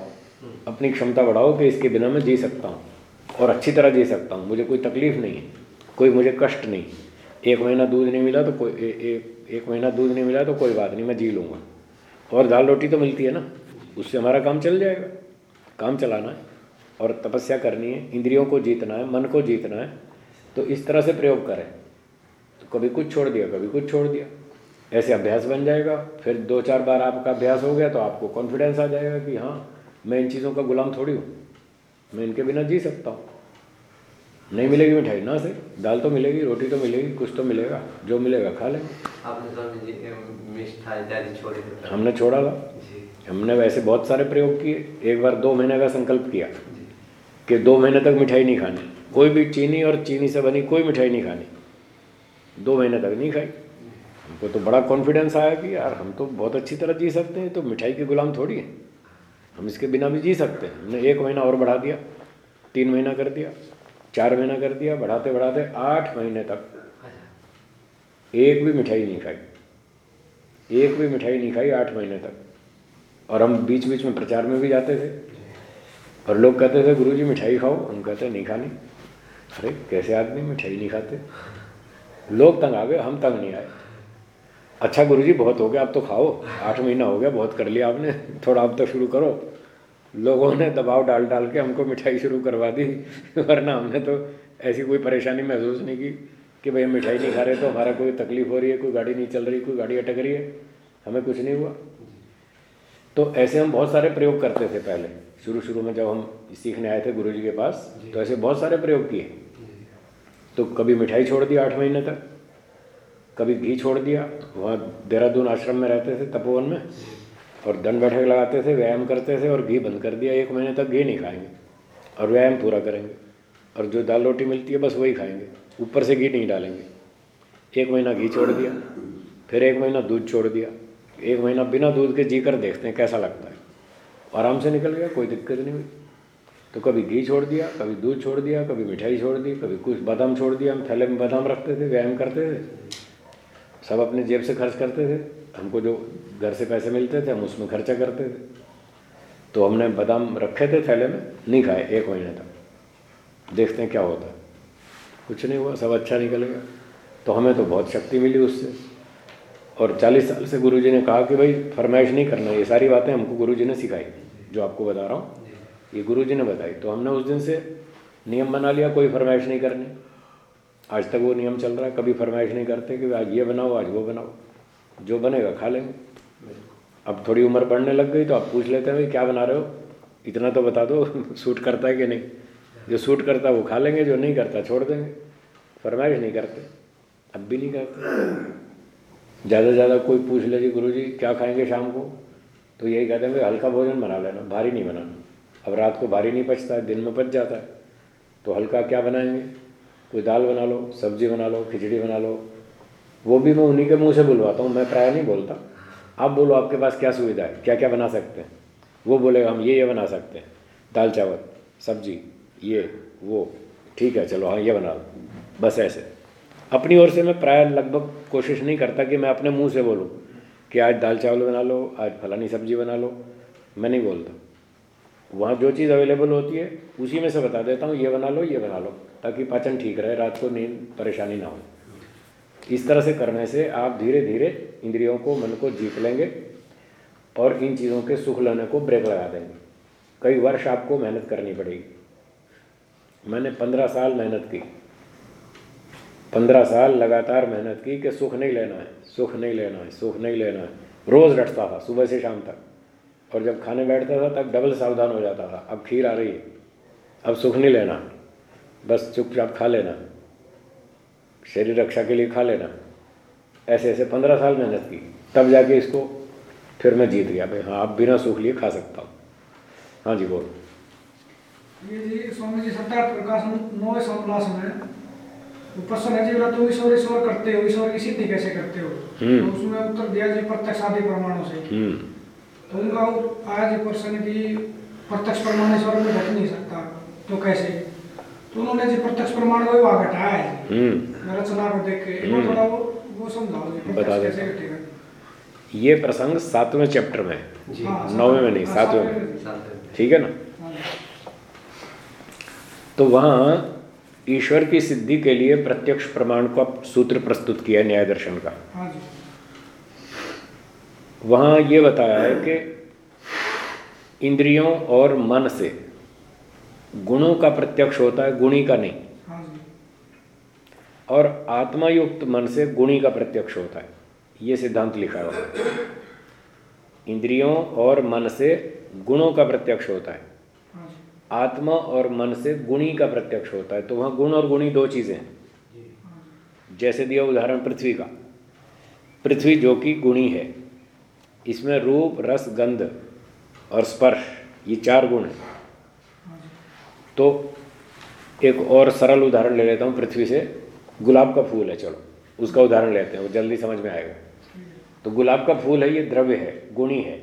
अपनी क्षमता बढ़ाओ कि इसके बिना मैं जी सकता हूँ और अच्छी तरह जी सकता हूँ। मुझे कोई तकलीफ़ नहीं है कोई मुझे कष्ट नहीं। एक महीना दूध नहीं मिला तो कोई ए, ए, एक महीना दूध नहीं मिला तो कोई बात नहीं मैं जी लूँगा। और दाल रोटी तो मिलती है ना उससे हमारा काम चल जाएगा। काम चलाना है और तपस्या करनी है। इंद्रियों को जीतना है मन को जीतना है। तो इस तरह से प्रयोग करें। तो कभी कुछ छोड़ दिया कभी कुछ छोड़ दिया। ऐसे अभ्यास बन जाएगा फिर दो चार बार आपका अभ्यास हो गया तो आपको कॉन्फिडेंस आ जाएगा कि हाँ मैं इन चीज़ों का गुलाम थोड़ी हूँ। मैं इनके बिना जी सकता हूँ। नहीं मिलेगी मिठाई ना से दाल तो मिलेगी रोटी तो मिलेगी कुछ तो मिलेगा। जो मिलेगा खा लेंगे। थे। हमने छोड़ा था। हमने वैसे बहुत सारे प्रयोग किए। एक बार दो महीने का संकल्प किया कि दो महीने तक मिठाई नहीं खानी। कोई भी चीनी और चीनी से बनी कोई मिठाई नहीं खानी। दो महीने तक नहीं खाई। हमको तो बड़ा कॉन्फिडेंस आया कि यार हम तो बहुत अच्छी तरह जी सकते हैं तो मिठाई के गुलाम थोड़ी हैं। हम इसके बिना भी जी सकते हैं। हमने एक महीना और बढ़ा दिया, तीन महीना कर दिया, चार महीना कर दिया, बढ़ाते बढ़ाते आठ महीने तक एक भी मिठाई नहीं खाई। एक भी मिठाई नहीं खाई आठ महीने तक। और हम बीच बीच में प्रचार में भी जाते थे। और लोग कहते थे गुरु जी मिठाई खाओ। हम कहते, नहीं खानी। अरे, कैसे आदमी मिठाई नहीं खाते? लोग तंग आ गए, हम तंग नहीं आए। अच्छा गुरु जी बहुत हो गया, अब तो खाओ। आठ महीना हो गया, बहुत कर लिया आपने। थोड़ा अब तो शुरू करो। लोगों ने दबाव डाल डाल के हमको मिठाई शुरू करवा दी, वरना हमने तो ऐसी कोई परेशानी महसूस नहीं की कि भाई हम मिठाई नहीं खा रहे तो हमारा कोई तकलीफ़ हो रही है, कोई गाड़ी नहीं चल रही, कोई गाड़ी अटक रही है। हमें कुछ नहीं हुआ। तो ऐसे हम बहुत सारे प्रयोग करते थे पहले। शुरू शुरू में जब हम सीखने आए थे गुरु जी के पास तो ऐसे बहुत सारे प्रयोग किए। तो कभी मिठाई छोड़ दी आठ महीने तक। कभी घी छोड़ दिया, वहाँ देहरादून आश्रम में रहते थे तपोवन में, और दंड बैठक लगाते थे, व्यायाम करते थे और घी बंद कर दिया, एक महीने तक घी नहीं खाएँगे, और व्यायाम पूरा करेंगे, और जो दाल रोटी मिलती है बस वही खाएँगे, ऊपर से घी नहीं डालेंगे। एक महीना घी छोड़ दिया, फिर एक महीना दूध छोड़ दिया, एक महीना बिना दूध के जी कर देखते हैं कैसा लगता है आराम से निकल गया, कोई दिक्कत नहीं हुई। तो कभी घी छोड़ दिया, कभी दूध छोड़ दिया, कभी मिठाई छोड़ दी, कभी कुछ बादाम छोड़ दिया, हम थैले में बादाम रखते थे, व्यायाम करते थे सब अपने जेब से खर्च करते थे। हमको जो घर से पैसे मिलते थे, हम उसमें खर्चा करते थे। तो हमने बादाम रखे थे थैले में, नहीं खाए, एक महीने तक। देखते हैं क्या होता है। कुछ नहीं हुआ, सब अच्छा निकल गया तो हमें तो बहुत शक्ति मिली उससे। और चालीस साल से गुरुजी ने कहा कि भाई, फरमाइश नहीं करना, ये सारी बातें हमको गुरुजी ने सिखाई, जो आपको बता रहा हूँ। ये गुरुजी ने बताई। तो हमने उस दिन से नियम बना लिया, कोई फरमाइश नहीं करनी। आज तक वो नियम चल रहा है, कभी फरमाइश नहीं करते कि आज ये बनाओ, आज वो बनाओ। जो बनेगा खा लेंगे। अब थोड़ी उम्र बढ़ने लग गई तो आप पूछ लेते हैं, भाई, क्या बना रहे हो? इतना तो बता दो, सूट करता है कि नहीं। जो सूट करता है वो खा लेंगे, जो नहीं करता छोड़ देंगे। फरमाइश नहीं करते। अब भी नहीं करते। ज़्यादा से ज़्यादा कोई पूछ ले जी गुरु जी क्या खाएँगे शाम को? तो यही कहते हैं, भाई, हल्का भोजन बना लेना, भारी नहीं बनाना। अब रात को भारी नहीं पचता है, दिन में पच जाता है। तो हल्का क्या बनाएँगे? कोई दाल बना लो, सब्ज़ी बना लो, खिचड़ी बना लो, वो भी मैं उन्हीं के मुँह से बुलवाता हूँ, मैं प्राय नहीं बोलता। आप बोलो, आपके पास क्या सुविधा है? क्या क्या बना सकते हैं? वो बोलेगा, हम ये ये बना सकते हैं। दाल, चावल, सब्ज़ी, ये, वो, ठीक है, चलो हाँ ये बना लो। बस ऐसे। अपनी ओर से मैं प्राय लगभग कोशिश नहीं करता कि मैं अपने मुँह से बोलूँ कि आज दाल, चावल बना लो, आज फलानी सब्ज़ी बना लो। मैं नहीं बोलता। वहाँ जो चीज़ अवेलेबल होती है, उसी में से बता देता हूँ, ये बना लो, ये बना लो। ताकि पाचन ठीक रहे, रात को नींद परेशानी ना हो। इस तरह से करने से आप धीरे धीरे इंद्रियों को, मन को जीत लेंगे और इन चीज़ों के सुख लेने को ब्रेक लगा देंगे। कई वर्ष आपको मेहनत करनी पड़ेगी। मैंने पंद्रह साल मेहनत की। पंद्रह साल लगातार मेहनत की कि सुख नहीं लेना है, सुख नहीं लेना है, सुख नहीं लेना है। रोज़ रटता था, सुबह से शाम तक। और जब खाने बैठता था, तब डबल सावधान हो जाता था। अब खीर आ रही है। अब सुख नहीं लेना। बस चुपचाप खा लेना। शरीर रक्षा के लिए खा लेना। ऐसे ऐसे पंद्रह साल मेहनत की। तब जाके इसको फिर मैं जीत गया। भाई हाँ अब बिना सुख लिए खा सकता हूँ। हाँ जी बोलो। ये जी स्वामी जी सत्यार्थ प्रकाश नौ संपलास में। प्रश्न है जी बोला तुम ईश्वर ईश्वर करते हो। ईश्वर की सिद्धि कैसे करते हो? हम्म। तो उसमें उत्तर दिया जी प्रत्यक्ष आदि प्रमाणों से। हम्म। तो उनका आया जी प्रश्न कि प्रत्यक्ष प्रमाण ईश्वर में घट नहीं सकता। तो कैसे? तो उन्होंने जी प्रत्यक्ष प्रमाण को वहाँ घटाया है हम्म। रचना को देख के एक हम्म। थोड़ा वो वो समझाओ जी बता देता हूँ। घटेगा। ये प्रसंग सातवें चैप्टर में है। जी। हाँ, नौवें में नहीं, हाँ, सातवें में। ठीक है ना? हाँ। तो वहाँ ईश्वर की सिद्धि के लिए प्रत्यक्ष प्रमाण का सूत्र प्रस्तुत किया न्याय दर्शन का। हाँ जी। वहाँ ये बताया है कि इंद्रियों और मन से गुणों का प्रत्यक्ष होता है गुणी का नहीं। हाँ और आत्मा युक्त मन से गुणी का प्रत्यक्ष होता है। ये सिद्धांत लिखा हुआ है। इंद्रियों और मन से गुणों का प्रत्यक्ष होता है। हाँ आत्मा और मन से गुणी का प्रत्यक्ष होता है। तो वहाँ गुण और गुणी दो चीज़ें हैं। जैसे दिया उदाहरण पृथ्वी का। पृथ्वी जो कि गुणी है। इसमें रूप रस गंध और स्पर्श ये चार गुण हैं। तो एक और सरल उदाहरण ले लेता हूँ पृथ्वी से गुलाब का फूल है चलो उसका उदाहरण लेते हैं वो जल्दी समझ में आएगा तो गुलाब का फूल है ये द्रव्य है गुणी है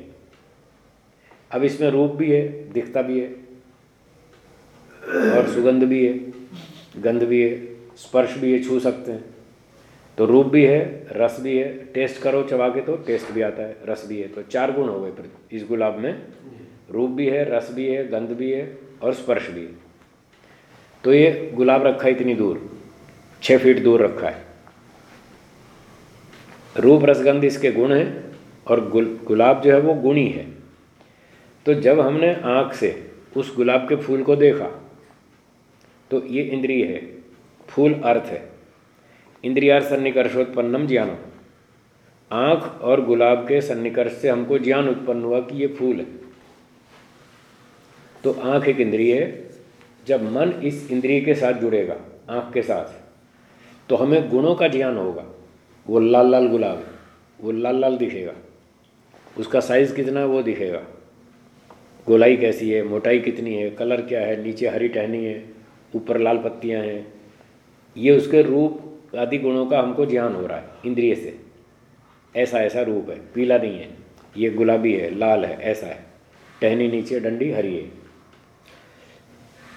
अब इसमें रूप भी है दिखता भी है और सुगंध भी है गंध भी है स्पर्श भी है छू सकते हैं तो रूप भी है रस भी है टेस्ट करो चबा के तो टेस्ट भी आता है रस भी है तो चार गुण हो गए इस गुलाब में रूप भी है रस भी है गंध भी है और स्पर्श भी है तो ये गुलाब रखा है इतनी दूर छः फीट दूर रखा है। रूप रसगंध इसके गुण हैं और गुल, गुलाब जो है वो गुणी है। तो जब हमने आँख से उस गुलाब के फूल को देखा तो ये इंद्रिय है, फूल अर्थ है। इंद्रियार सन्निकर्षोत्पन्नम ज्ञानम। आँख और गुलाब के सन्निकर्ष से हमको ज्ञान उत्पन्न हुआ कि ये फूल है। तो आँख एक इंद्रिय है जब मन इस इंद्रिय के साथ जुड़ेगा, आँख के साथ तो हमें गुणों का ज्ञान होगा। वो लाल लाल गुलाब वो लाल लाल दिखेगा। उसका साइज़ कितना है, वो दिखेगा। गोलाई कैसी है, मोटाई कितनी है कलर क्या है, नीचे हरी टहनी है, ऊपर लाल पत्तियाँ हैं। ये उसके रूप आदि गुणों का हमको ज्ञान हो रहा है, इंद्रिय से। ऐसा ऐसा रूप है, पीला नहीं है, ये गुलाबी है, लाल है, ऐसा है। टहनी नीचे, डंडी हरी है।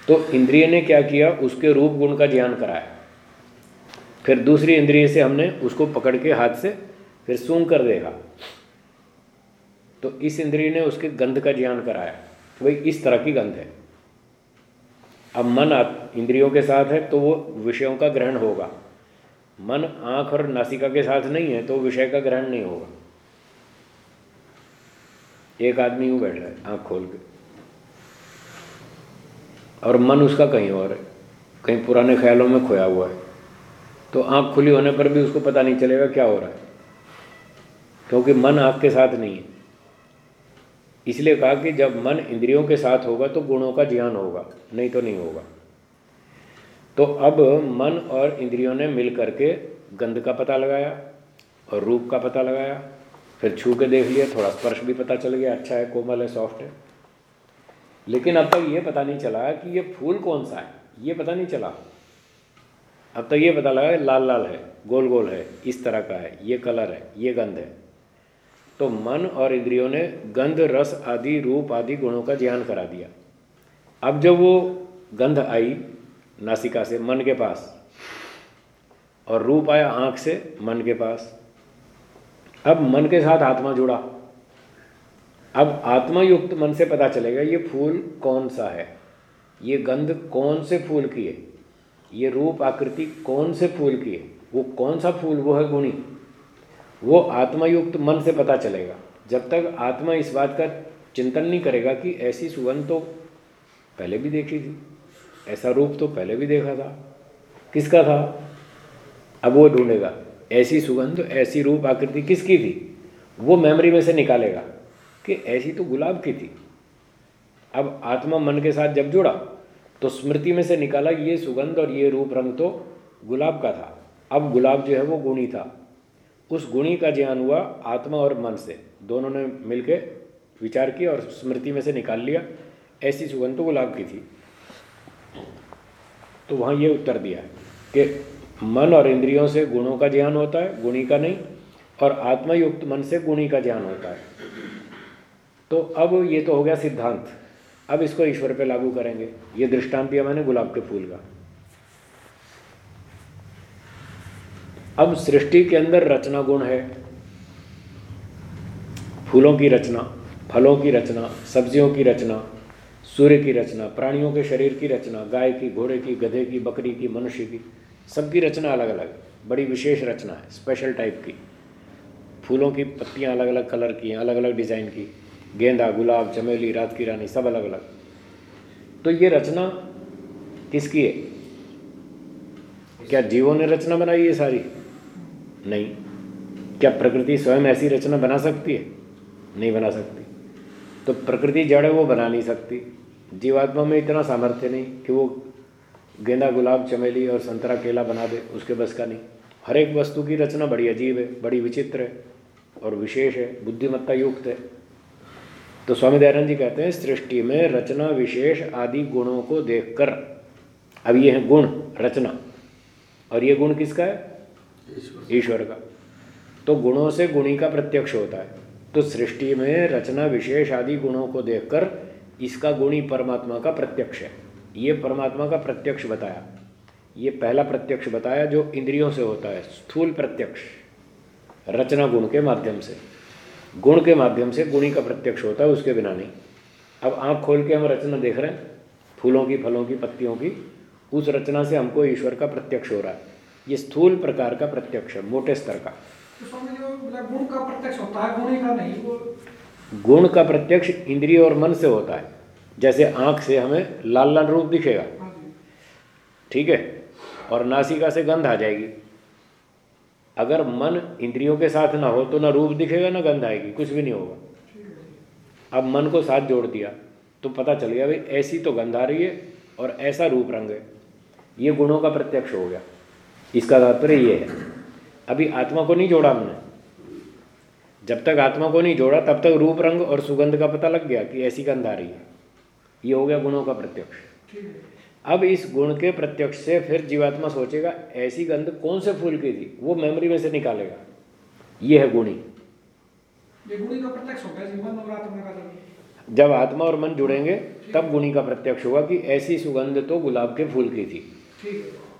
तो इंद्रिय ने क्या किया? उसके रूप गुण का ज्ञान कराया। फिर दूसरी इंद्रिय से हमने उसको पकड़ के हाथ से फिर सूंघ कर देगा तो इस इंद्रिय ने उसके गंध का ज्ञान कराया। वही इस तरह की गंध है। अब मन इंद्रियों के साथ है तो वो विषयों का ग्रहण होगा। मन आँख और नासिका के साथ नहीं है तो विषय का ग्रहण नहीं होगा। एक आदमी यूँ बैठ रहा है, आँख खोल के। और मन उसका कहीं और है, कहीं पुराने ख्यालों में खोया हुआ है। तो आँख खुली होने पर भी उसको पता नहीं चलेगा क्या हो रहा है, क्योंकि मन आँख के साथ नहीं है। इसलिए कहा कि जब मन इंद्रियों के साथ होगा तो गुणों का ज्ञान होगा, नहीं तो नहीं होगा। तो अब मन और इंद्रियों ने मिल करके गंध का पता लगाया और रूप का पता लगाया, फिर छू के देख लिया, थोड़ा स्पर्श भी पता चल गया अच्छा है, कोमल है, सॉफ्ट है। लेकिन अब तक ये पता नहीं चला कि ये फूल कौन सा है। ये पता नहीं चला। अब तक ये पता लगा लाल लाल है, गोल गोल है, इस तरह का है, ये कलर है, ये गंध है। तो मन और इंद्रियों ने गंध, रस आदि, रूप आदि गुणों का ज्ञान करा दिया। अब जब वो गंध आई नासिका से मन के पास और रूप आया आँख से मन के पास, अब मन के साथ आत्मा जुड़ा। अब आत्मा युक्त मन से पता चलेगा ये फूल कौन सा है। ये गंध कौन से फूल की है? ये रूप आकृति कौन से फूल की है? वो कौन सा फूल वो है गुणी? वो आत्मायुक्त मन से पता चलेगा। जब तक आत्मा इस बात का चिंतन नहीं करेगा कि ऐसी सुगंध तो पहले भी देखी थी, ऐसा रूप तो पहले भी देखा था। किसका था? अब वो ढूंढेगा, ऐसी सुगंध, ऐसी रूप आकृति किसकी थी? वो मेमोरी में से निकालेगा। कि ऐसी तो गुलाब की थी। अब आत्मा मन के साथ जब जुड़ा तो स्मृति में से निकाला ये सुगंध और ये रूप रंग तो गुलाब का था। अब गुलाब जो है वो गुणी था। उस गुणी का ज्ञान हुआ आत्मा और मन से। दोनों ने मिलके विचार किया और स्मृति में से निकाल लिया, ऐसी सुगंध तो गुलाब की थी। तो वहाँ ये उत्तर दिया है कि मन और इंद्रियों से गुणों का ज्ञान होता है, गुणी का नहीं, और आत्मयुक्त मन से गुणी का ज्ञान होता है। तो अब ये तो हो गया सिद्धांत। अब इसको ईश्वर पे लागू करेंगे। ये दृष्टांत दिया मैंने गुलाब के फूल का। अब सृष्टि के अंदर रचना गुण है। फूलों की रचना, फलों की रचना, सब्जियों की रचना, सूर्य की रचना, प्राणियों के शरीर की रचना, गाय की, घोड़े की, गधे की, बकरी की, मनुष्य की, सबकी रचना अलग अलग बड़ी विशेष रचना है स्पेशल टाइप की। फूलों की पत्तियाँ अलग अलग कलर की हैं अलग अलग डिज़ाइन की। गेंदा, गुलाब, चमेली रात की रानी सब अलग अलग तो ये रचना किसकी है? क्या जीवों ने रचना बनाई है सारी? नहीं। क्या प्रकृति स्वयं ऐसी रचना बना सकती है? नहीं बना सकती। तो प्रकृति जड़ है, वो बना नहीं सकती। जीवात्मा में इतना सामर्थ्य नहीं कि वो गेंदा, गुलाब, चमेली और संतरा केला बना दे, उसके बस का नहीं। हर एक वस्तु की रचना बड़ी अजीब है, बड़ी विचित्र है और विशेष है, बुद्धिमत्ता युक्त है। तो स्वामी दयानंद जी कहते हैं सृष्टि में रचना विशेष आदि गुणों को देखकर। अब ये है गुण रचना। और ये गुण किसका है? ईश्वर का। तो गुणों से गुणी का प्रत्यक्ष होता है। तो सृष्टि में रचना विशेष आदि गुणों को देखकर इसका गुणी परमात्मा का प्रत्यक्ष है। ये परमात्मा का प्रत्यक्ष बताया। ये पहला प्रत्यक्ष बताया जो इंद्रियों से होता है स्थूल प्रत्यक्ष। रचना गुण के माध्यम से। गुण के माध्यम से गुणी का प्रत्यक्ष होता है उसके बिना नहीं। अब आँख खोल के हम रचना देख रहे हैं फूलों की फलों की पत्तियों की उस रचना से हमको ईश्वर का प्रत्यक्ष हो रहा है। ये स्थूल प्रकार का प्रत्यक्ष है मोटे स्तर का। तो गुण का प्रत्यक्ष होता है गुण का नहीं गुण का प्रत्यक्ष इंद्रिय और मन से होता है। जैसे आँख से हमें लाल लाल रूप दिखेगा। हाँ ठीक है? और नासिका से गंध आ जाएगी। अगर मन इंद्रियों के साथ ना हो तो ना रूप दिखेगा, ना गंध आएगी, कुछ भी नहीं होगा। अब मन को साथ जोड़ दिया तो पता चल गया भाई, ऐसी तो गंध आ रही है और ऐसा रूप रंग है। ये गुणों का प्रत्यक्ष हो गया। इसका तात्पर्य ये है। अभी आत्मा को नहीं जोड़ा हमने। जब तक आत्मा को नहीं जोड़ा, तब तक रूप रंग और सुगंध का पता लग गया कि ऐसी गंध आ रही है। ये हो गया गुणों का प्रत्यक्ष। अब इस गुण के प्रत्यक्ष से फिर जीवात्मा सोचेगा ऐसी गंध कौन से फूल की थी? वो मेमोरी में से निकालेगा। ये है गुणी। ये गुणी का प्रत्यक्ष है और आत्मा का जब। जब आत्मा और मन जुड़ेंगे तब गुणी का प्रत्यक्ष होगा कि ऐसी सुगंध तो गुलाब के फूल की थी।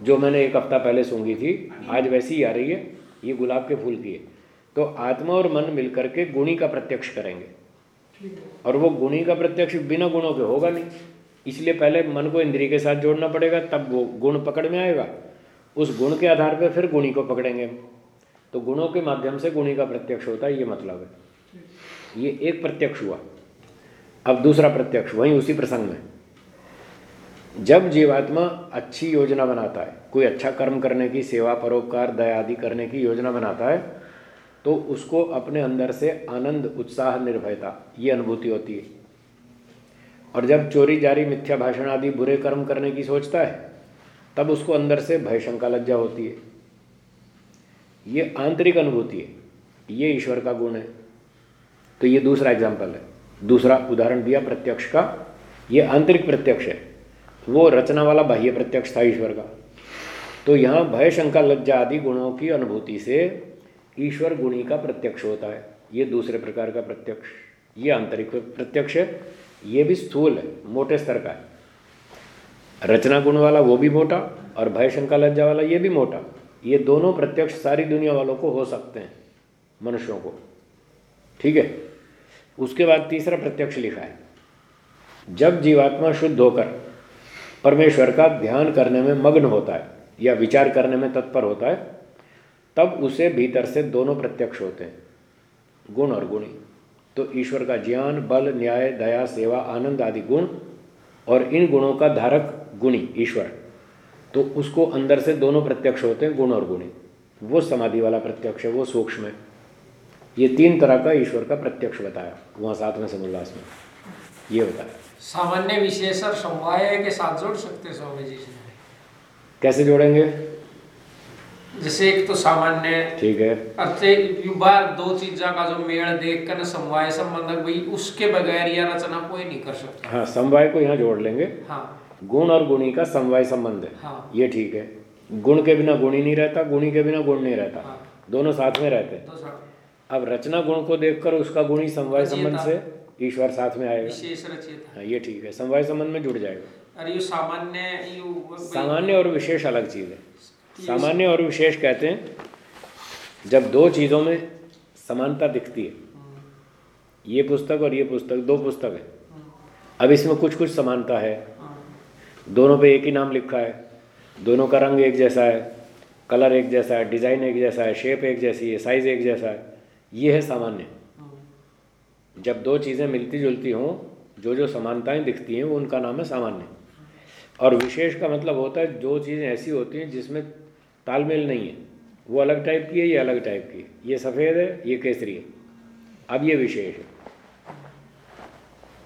जो मैंने एक हफ़्ता पहले सूंघी थी आज वैसी ही आ रही है ये गुलाब के फूल की है। तो आत्मा और मन मिलकर के गुणी का प्रत्यक्ष करेंगे। और वो गुणी का प्रत्यक्ष बिना गुणों के होगा नहीं। इसलिए पहले मन को इंद्रिय के साथ जोड़ना पड़ेगा, तब वो गुण पकड़ में आएगा। उस गुण के आधार पर फिर गुणी को पकड़ेंगे तो गुणों के माध्यम से गुणी का प्रत्यक्ष होता है, ये मतलब है। ये एक प्रत्यक्ष हुआ। अब दूसरा प्रत्यक्ष, वहीं उसी प्रसंग में। जब जीवात्मा अच्छी योजना बनाता है, कोई अच्छा कर्म करने की, सेवा, परोपकार, दया आदि करने की योजना बनाता है तो उसको अपने अंदर से आनंद, उत्साह, निर्भयता, ये अनुभूति होती है। और जब चोरी, जारी, मिथ्या भाषण आदि बुरे कर्म करने की सोचता है, तब उसको अंदर से भय शंका लज्जा होती है। ये आंतरिक अनुभूति है। ये ईश्वर का गुण है। तो ये दूसरा एग्ज़ाम्पल है। दूसरा उदाहरण दिया प्रत्यक्ष का। ये आंतरिक प्रत्यक्ष है। वो रचना वाला बाह्य प्रत्यक्ष था ईश्वर का। तो यहाँ भय, शंका, लज्जा आदि गुणों की अनुभूति से ईश्वर गुणी का प्रत्यक्ष होता है। ये दूसरे प्रकार का प्रत्यक्ष। ये आंतरिक प्रत्यक्ष है। ये भी स्थूल है, मोटे स्तर का है। रचना गुण वाला वो भी मोटा और भय शंका लज्जा वाला ये भी मोटा। ये दोनों प्रत्यक्ष सारी दुनिया वालों को हो सकते हैं, मनुष्यों को। ठीक है? उसके बाद तीसरा प्रत्यक्ष लिखा है। जब जीवात्मा शुद्ध होकर परमेश्वर का ध्यान करने में मग्न होता है या विचार करने में तत्पर होता है, तब उसे भीतर से दोनों प्रत्यक्ष होते हैं, गुण और गुणी। तो ईश्वर का ज्ञान बल न्याय दया सेवा आनंद आदि गुण और इन गुणों का धारक गुणी ईश्वर। तो उसको अंदर से दोनों प्रत्यक्ष होते हैं गुण और गुणी। वो समाधि वाला प्रत्यक्ष है वो सूक्ष्म है। ये तीन तरह का ईश्वर का प्रत्यक्ष बताया वहाँ सातवें समुल्लास में। ये बताया। सामान्य विशेष और समवाय के साथ जोड़ सकते स्वामी जी कैसे जोड़ेंगे? जैसे एक तो सामान्य ठीक है। अर्थ बार दो चीजा का जो मेल देख कर समवाय संबंधक भाई उसके बगैर यह रचना कोई नहीं कर सकता। हाँ समवाय को यहाँ जोड़ लेंगे। हाँ। गुण और गुणी का समवाय संबंध है। हाँ। ये ठीक है। गुण के बिना गुणी नहीं रहता गुणी के बिना गुण नहीं रहता। हाँ। दोनों साथ में रहते हैं। अब रचना गुण को देखकर उसका गुणी समवाय। संबंध से ईश्वर साथ में आएगा। हाँ ये ठीक है। समवाय संबंध में जुड़ जाएगा। अरे सामान्य सामान्य और विशेष अलग चीज़ है। सामान्य और विशेष कहते हैं, जब दो चीज़ों में समानता दिखती है, ये पुस्तक और ये पुस्तक, दो पुस्तक है। अब इसमें कुछ कुछ समानता है। दोनों पे एक ही नाम लिखा है। दोनों का रंग एक जैसा है, कलर एक जैसा है, डिज़ाइन एक जैसा है, शेप एक जैसी है, साइज़ एक जैसा है, ये है सामान्य। जब दो चीज़ें मिलती जुलती हों, जो जो समानताएँ दिखती हैं, वो उनका नाम है सामान्य। और विशेष का मतलब होता है, जो चीज़ें ऐसी होती हैं जिसमें तालमेल नहीं है। वो अलग टाइप की है ये अलग टाइप की है। ये सफ़ेद है ये केसरी है। अब ये विशेष है।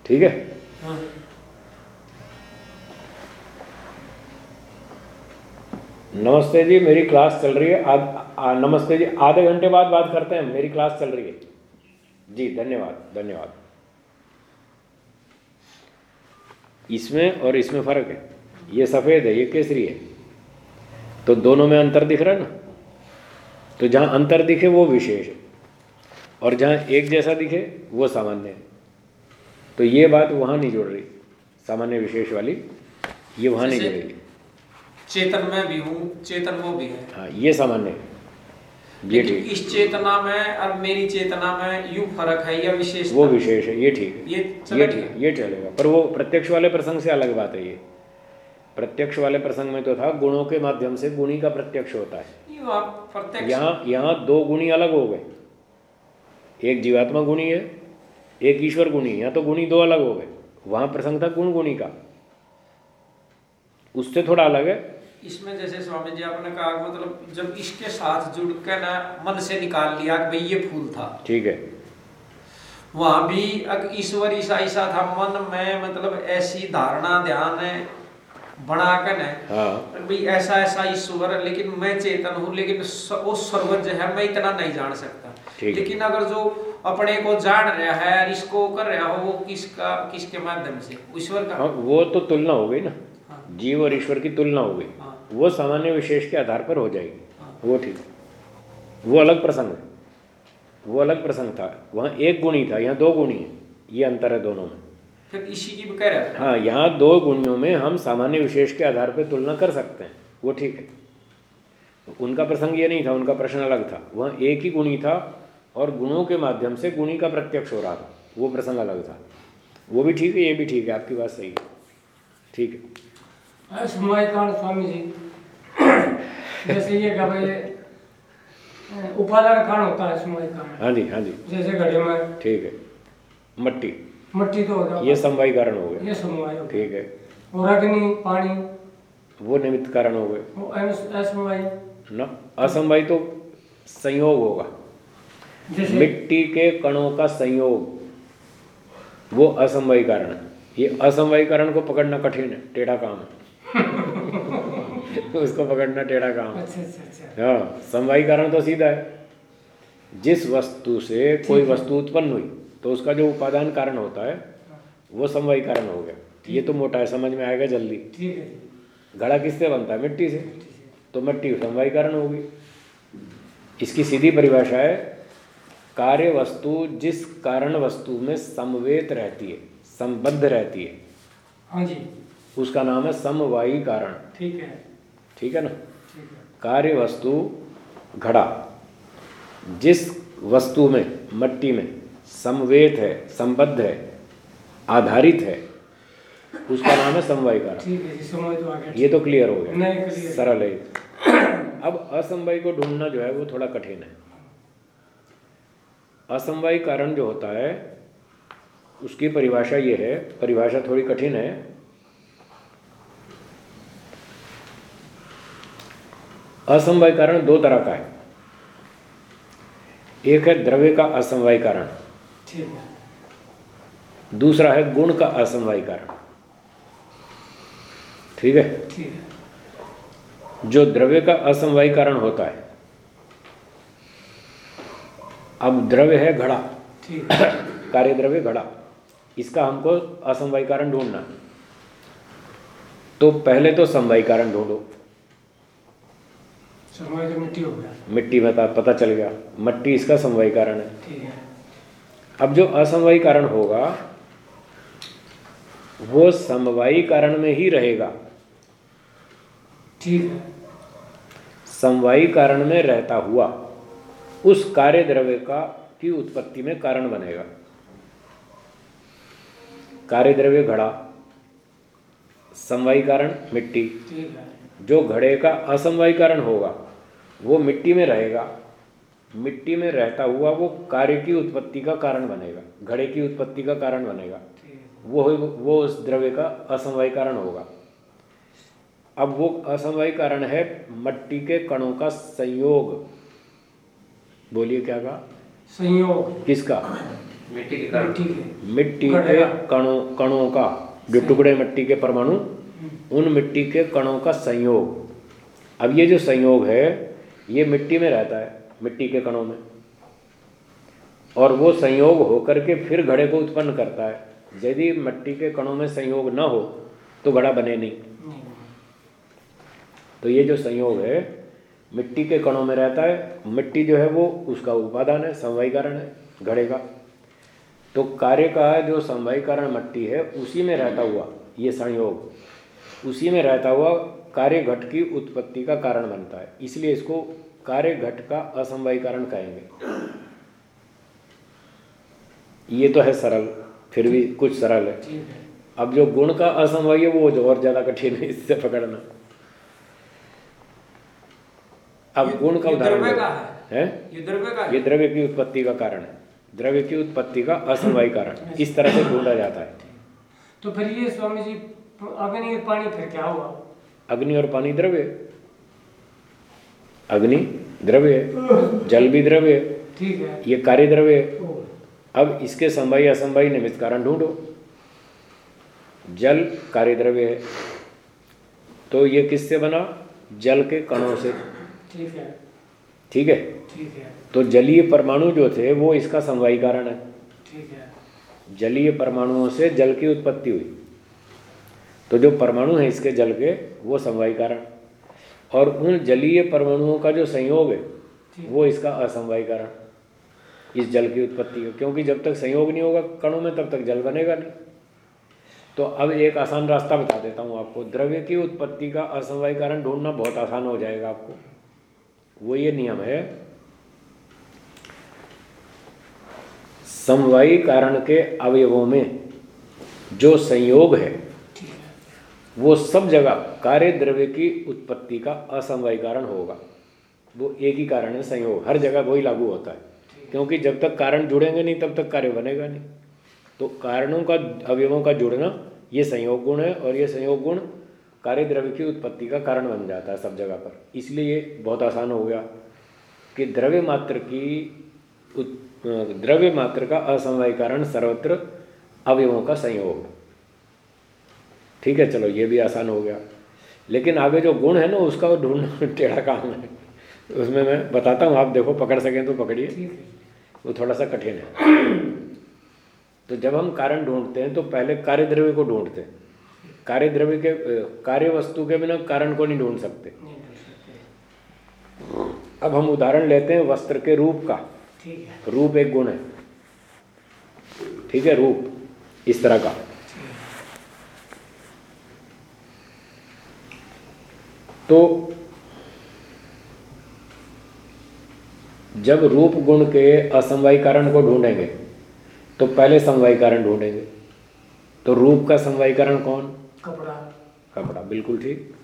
ठीक है। नमस्ते जी मेरी क्लास चल रही है। आद, आ, नमस्ते जी। आधे घंटे बाद बात करते हैं। मेरी क्लास चल रही है। जी धन्यवाद धन्यवाद। इसमें और इसमें फ़र्क है। ये सफ़ेद है ये केसरी है। तो दोनों में अंतर दिख रहा है ना? तो जहाँ अंतर दिखे वो विशेष है। और जहाँ एक जैसा दिखे वो सामान्य है। तो ये बात वहाँ नहीं जुड़ रही। सामान्य विशेष वाली ये वहाँ नहीं जुड़ेगी। चेतन में भी हूँ चेतन वो भी है। हाँ ये सामान्य है। ये ठीक इस चेतना में और मेरी चेतना में यू फ़र्क है या विशेष वो विशेष है ये ठीक है। ये ये? ठीक ये चलेगा। पर वो प्रत्यक्ष वाले प्रसंग से अलग बात है ये। प्रत्यक्ष वाले प्रसंग में तो था गुणों के माध्यम से गुणी का प्रत्यक्ष होता है। यहाँ यहाँ दो गुणी अलग हो गए। एक जीवात्मा गुणी है एक ईश्वर गुणी यहाँ तो गुणी दो अलग हो गए। वहाँ प्रसंग था गुण गुणी का। उससे थोड़ा अलग है। इसमें जैसे स्वामी जी आपने कहा मतलब जब इसके साथ जुड़ के ना मन से निकाल लिया कि भाई ये फूल था। ठीक है। वहाँ भी अग ईश्वर ईसा ईसा था मन में मतलब ऐसी धारणा ध्यान है बना कर ना हाँ। भाई ऐसा ऐसा ईश्वर है लेकिन मैं चेतन हूँ लेकिन वो सर्वज्ञ है मैं इतना नहीं जान सकता। लेकिन अगर जो अपने को जान रहा है और इसको कर रहा हो वो किसका किसके माध्यम से? ईश्वर का। हाँ वो तो तुलना हो गई ना। हाँ। जीव और ईश्वर की तुलना हो गई। हाँ। वो सामान्य विशेष के आधार पर हो जाएगी। हाँ। वो ठीक। है वो अलग प्रसंग है। वो अलग प्रसंग था। वहाँ एक गुणी था यहाँ दो गुणी है। ये अंतर है दोनों में। फिर इसी की कह रहे हाँ। यहाँ दो गुणियों में हम सामान्य विशेष के आधार पर तुलना कर सकते हैं। वो ठीक है। उनका प्रसंग ये नहीं था उनका प्रश्न अलग था। वह एक ही गुणी था और गुणों के माध्यम से गुणी का प्रत्यक्ष हो रहा था। वो प्रसंग अलग था। वो भी ठीक है ये भी ठीक है आपकी बात सही है। ठीक है। समय स्वामी जी जैसे ये उपादान कांड होता है हाँ जी हाँ जी। जैसे घड़े में। ठीक है। मट्टी। मट्टी तो हो गया ये समवाय कारण हो गया। ये समवाय हो ठीक है। और अग्नि पानी? वो निमित्त कारण हो गए। असमवाय? न असमवाय तो संयोग होगा। मिट्टी के कणों का संयोग वो असमवाय कारण है। ये असमवाय कारण को पकड़ना कठिन है टेढ़ा काम है। उसको पकड़ना टेढ़ा काम है। अच्छा अच्छा अच्छा। हाँ समवाय कारण तो सीधा है। जिस वस्तु से कोई वस्तु उत्पन्न हुई तो उसका जो उपादान कारण होता है वो समवाय कारण हो गया। ये तो मोटा है समझ में आएगा जल्दी। है घड़ा किससे बनता है? मिट्टी से। तो मिट्टी समवाय कारण होगी। इसकी सीधी परिभाषा है कार्य वस्तु जिस कारण वस्तु में समवेत रहती है संबद्ध रहती है। हाँ जी। उसका नाम है समवायी कारण। ठीक है। ठीक है ना? कार्य वस्तु घड़ा जिस वस्तु में मट्टी में समवेत है संबद्ध है आधारित है। उसका नाम है समवाय कारण तो ये तो क्लियर हो गया। सरल है अब असमवाय को ढूंढना जो है वो थोड़ा कठिन है। असमवाय कारण जो होता है उसकी परिभाषा ये है परिभाषा थोड़ी कठिन है। असमवाय कारण दो तरह का है। एक है द्रव्य का असमवाय कारण। दूसरा है गुण का असमवाय कारण। ठीक है? है जो द्रव्य का असमवाय कारण होता है। अब द्रव्य है घड़ा। कार्य द्रव्य घड़ा। इसका हमको असमवाय कारण ढूंढना। तो पहले तो समवाय कारण ढूंढो। तो मिट्टी हो गया। मिट्टी में ता- पता चल गया। मट्टी इसका समवाय कारण है। ठीक है। अब जो असमवाय कारण होगा वो समवायी कारण में ही रहेगा। ठीक है। समवायी कारण में रहता हुआ उस कार्य द्रव्य का की उत्पत्ति में कारण बनेगा। कार्य द्रव्य घड़ा समवायी कारण मिट्टी। जो घड़े का असमवायी कारण होगा वो मिट्टी में रहेगा। मिट्टी में रहता हुआ वो कार्य की उत्पत्ति का कारण बनेगा घड़े की उत्पत्ति का कारण बनेगा। वो वो उस द्रव्य का असमवाय कारण होगा। अब वो असमवाय कारण है मट्टी के कणों का संयोग। बोलिए क्या कहा? संयोग। किसका? मिट्टी के कारण मिट्टी के। कणों कणों का जो टुकड़े मिट्टी के परमाणु उन मिट्टी के कणों का संयोग। अब ये जो संयोग है ये मिट्टी में रहता है। मिट्टी के कणों में। और वो संयोग होकर के फिर घड़े को उत्पन्न करता है। यदि मिट्टी के कणों में संयोग न हो तो घड़ा बने नहीं। तो ये जो संयोग है, मिट्टी के कणों में रहता है। मिट्टी जो है, वो उसका उपादान है, समवायी कारण है, घड़े का। तो कार्य का जो समवायी कारण मिट्टी है, उसी में रहता हुआ ये संयोग, उसी में रहता हुआ कार्य घट की उत्पत्ति का कारण बनता है। इसलिए इसको कार्य घट का असमवायी कारण कहेंगे। ये तो है सरल फिर भी कुछ सरल है। अब जो गुण का असमवाय है वो जो और ज़्यादा कठिन है इससे पकड़ना। अब गुण का उदाहरण द्रव्य है। ये द्रव्य है। ये द्रव्य की उत्पत्ति का कारण है। द्रव्य की उत्पत्ति का असमवाय कारण इस तरह से ढूंढा जाता है। तो फिर ये स्वामी जी अग्नि और पानी फिर क्या हुआ? अग्नि और पानी द्रव्य। अग्नि द्रव्य जल भी द्रव्य ठीक है। ये कार्य द्रव्य। अब इसके समवायी असमवायी निमित्त कारण ढूंढो। जल कार्य द्रव्य है। तो ये किससे बना? जल के कणों से। ठीक है। ठीक है? ठीक है। तो जलीय परमाणु जो थे वो इसका समवायी कारण है। ठीक है। जलीय परमाणुओं से जल की उत्पत्ति हुई। तो जो परमाणु है इसके जल के वो समवायी कारण। और उन जलीय परमाणुओं का जो संयोग है वो इसका असमवायी कारण इस जल की उत्पत्ति का। क्योंकि जब तक संयोग नहीं होगा कणों में तब तक जल बनेगा नहीं। तो अब एक आसान रास्ता बता देता हूँ आपको। द्रव्य की उत्पत्ति का असमवाय कारण ढूंढना बहुत आसान हो जाएगा आपको। वो ये नियम है समवायी कारण के अवयवों में जो संयोग है। वो सब जगह कार्य द्रव्य की उत्पत्ति का असमवाय कारण होगा। वो एक ही कारण है, संयोग। हर जगह वही लागू होता है। क्योंकि जब तक कारण जुड़ेंगे नहीं, तब तक कार्य बनेगा नहीं। तो कारणों का, अवयवों का जुड़ना, ये संयोग गुण है और ये संयोग गुण कार्य द्रव्य की उत्पत्ति का कारण बन जाता है सब जगह पर। इसलिए ये बहुत आसान हो गया कि द्रव्य मात्र की द्रव्य मात्र का असमवाय कारण सर्वत्र अवयवों का संयोग। ठीक है, चलो, ये भी आसान हो गया। लेकिन आगे जो गुण है ना उसका ढूंढना टेढ़ा काम है। उसमें मैं बताता हूँ आप देखो पकड़ सकें तो पकड़िए। वो थोड़ा सा कठिन है। तो जब हम कारण ढूंढते हैं तो पहले कार्य द्रव्य को ढूंढते हैं। कार्य द्रव्य के कार्य वस्तु के बिना कारण को नहीं ढूंढ सकते। अब हम उदाहरण लेते हैं वस्त्र के रूप का। रूप एक गुण है। ठीक है रूप। इस तरह का। तो जब रूप गुण के असमवाय कारण को ढूंढेंगे तो पहले समवाय कारण ढूंढेंगे। तो रूप का समवाय कारण कौन? कपड़ा। कपड़ा बिल्कुल ठीक।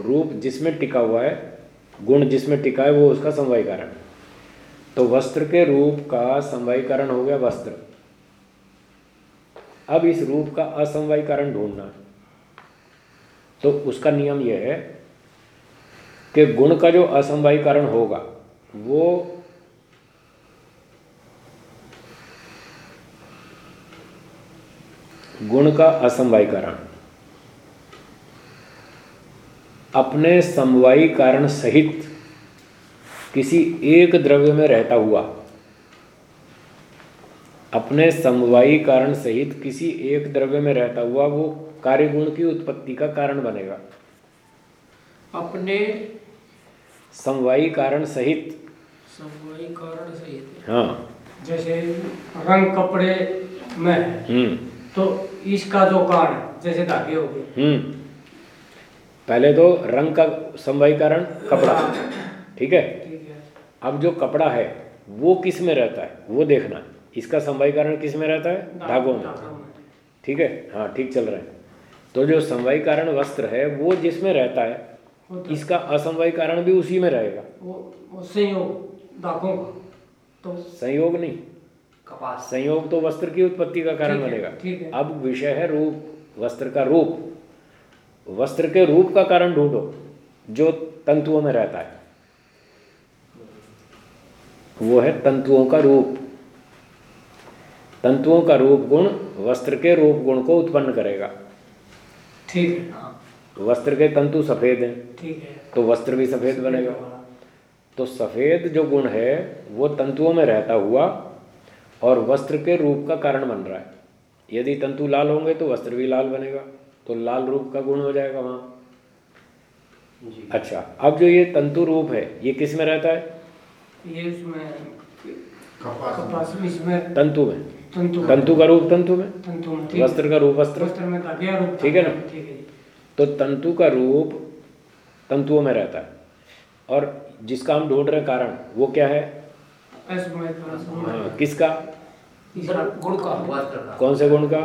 रूप जिसमें टिका हुआ है गुण जिसमें टिका है वो उसका समवाय कारण तो वस्त्र के रूप का समवाय कारण हो गया वस्त्र। अब इस रूप का असमवाय कारण ढूंढना तो उसका नियम यह है कि गुण का जो असमवाय कारण होगा, वो गुण का असमवाय कारण। अपने समवायी कारण सहित किसी एक द्रव्य में रहता हुआ, अपने समवायी कारण सहित किसी एक द्रव्य में रहता हुआ वो कार्य गुण की उत्पत्ति का कारण बनेगा। अपने समवायी कारण सहित। समवायी कारण सहित। हाँ। जैसे रंग कपड़े में हम्म। तो इसका जो कारण जैसे धागे हो गए। हम्म। पहले तो रंग का समवायी कारण कपड़ा। ठीक है? ठीक है। अब जो कपड़ा है वो किसमें रहता है? वो देखना। इसका समवायी कारण किसमें रहता है? धागों में। ठीक है? हाँ ठीक चल रहा है। तो जो समवायी कारण वस्त्र है वो जिसमें रहता है इसका असमवायी कारण भी उसी में रहेगा। वो वो संयोग धागों का। तो संयोग नहीं। कपास। संयोग तो वस्त्र की उत्पत्ति का कारण बनेगा। अब विषय है रूप वस्त्र का रूप। वस्त्र के रूप का कारण ढूंढो जो तंतुओं में रहता है। वो है तंतुओं का रूप। तंतुओं का रूप गुण वस्त्र के रूप गुण को उत्पन्न करेगा। ठीक है। हाँ वस्त्र के तंतु सफ़ेद हैं। ठीक है। तो वस्त्र भी सफ़ेद बनेगा। तो सफ़ेद जो गुण है वो तंतुओं में रहता हुआ और वस्त्र के रूप का कारण बन रहा है। यदि तंतु लाल होंगे तो वस्त्र भी लाल बनेगा। तो लाल रूप का गुण हो जाएगा वहाँ। जी। अच्छा अब जो ये तंतु रूप है ये किसमें रहता है? ये उसमें कपास कपास इसमें तंतु में। तंतु तंतु का रूप तंतु में। तंतु में वस्त्र का रूप वस्त्र। ठीक है ना? तो तंतु का रूप तंतुओं में रहता है। और जिसका हम ढूंढ रहे हैं कारण वो क्या है? हाँ, किसका? गुण का। कौन से गुण का?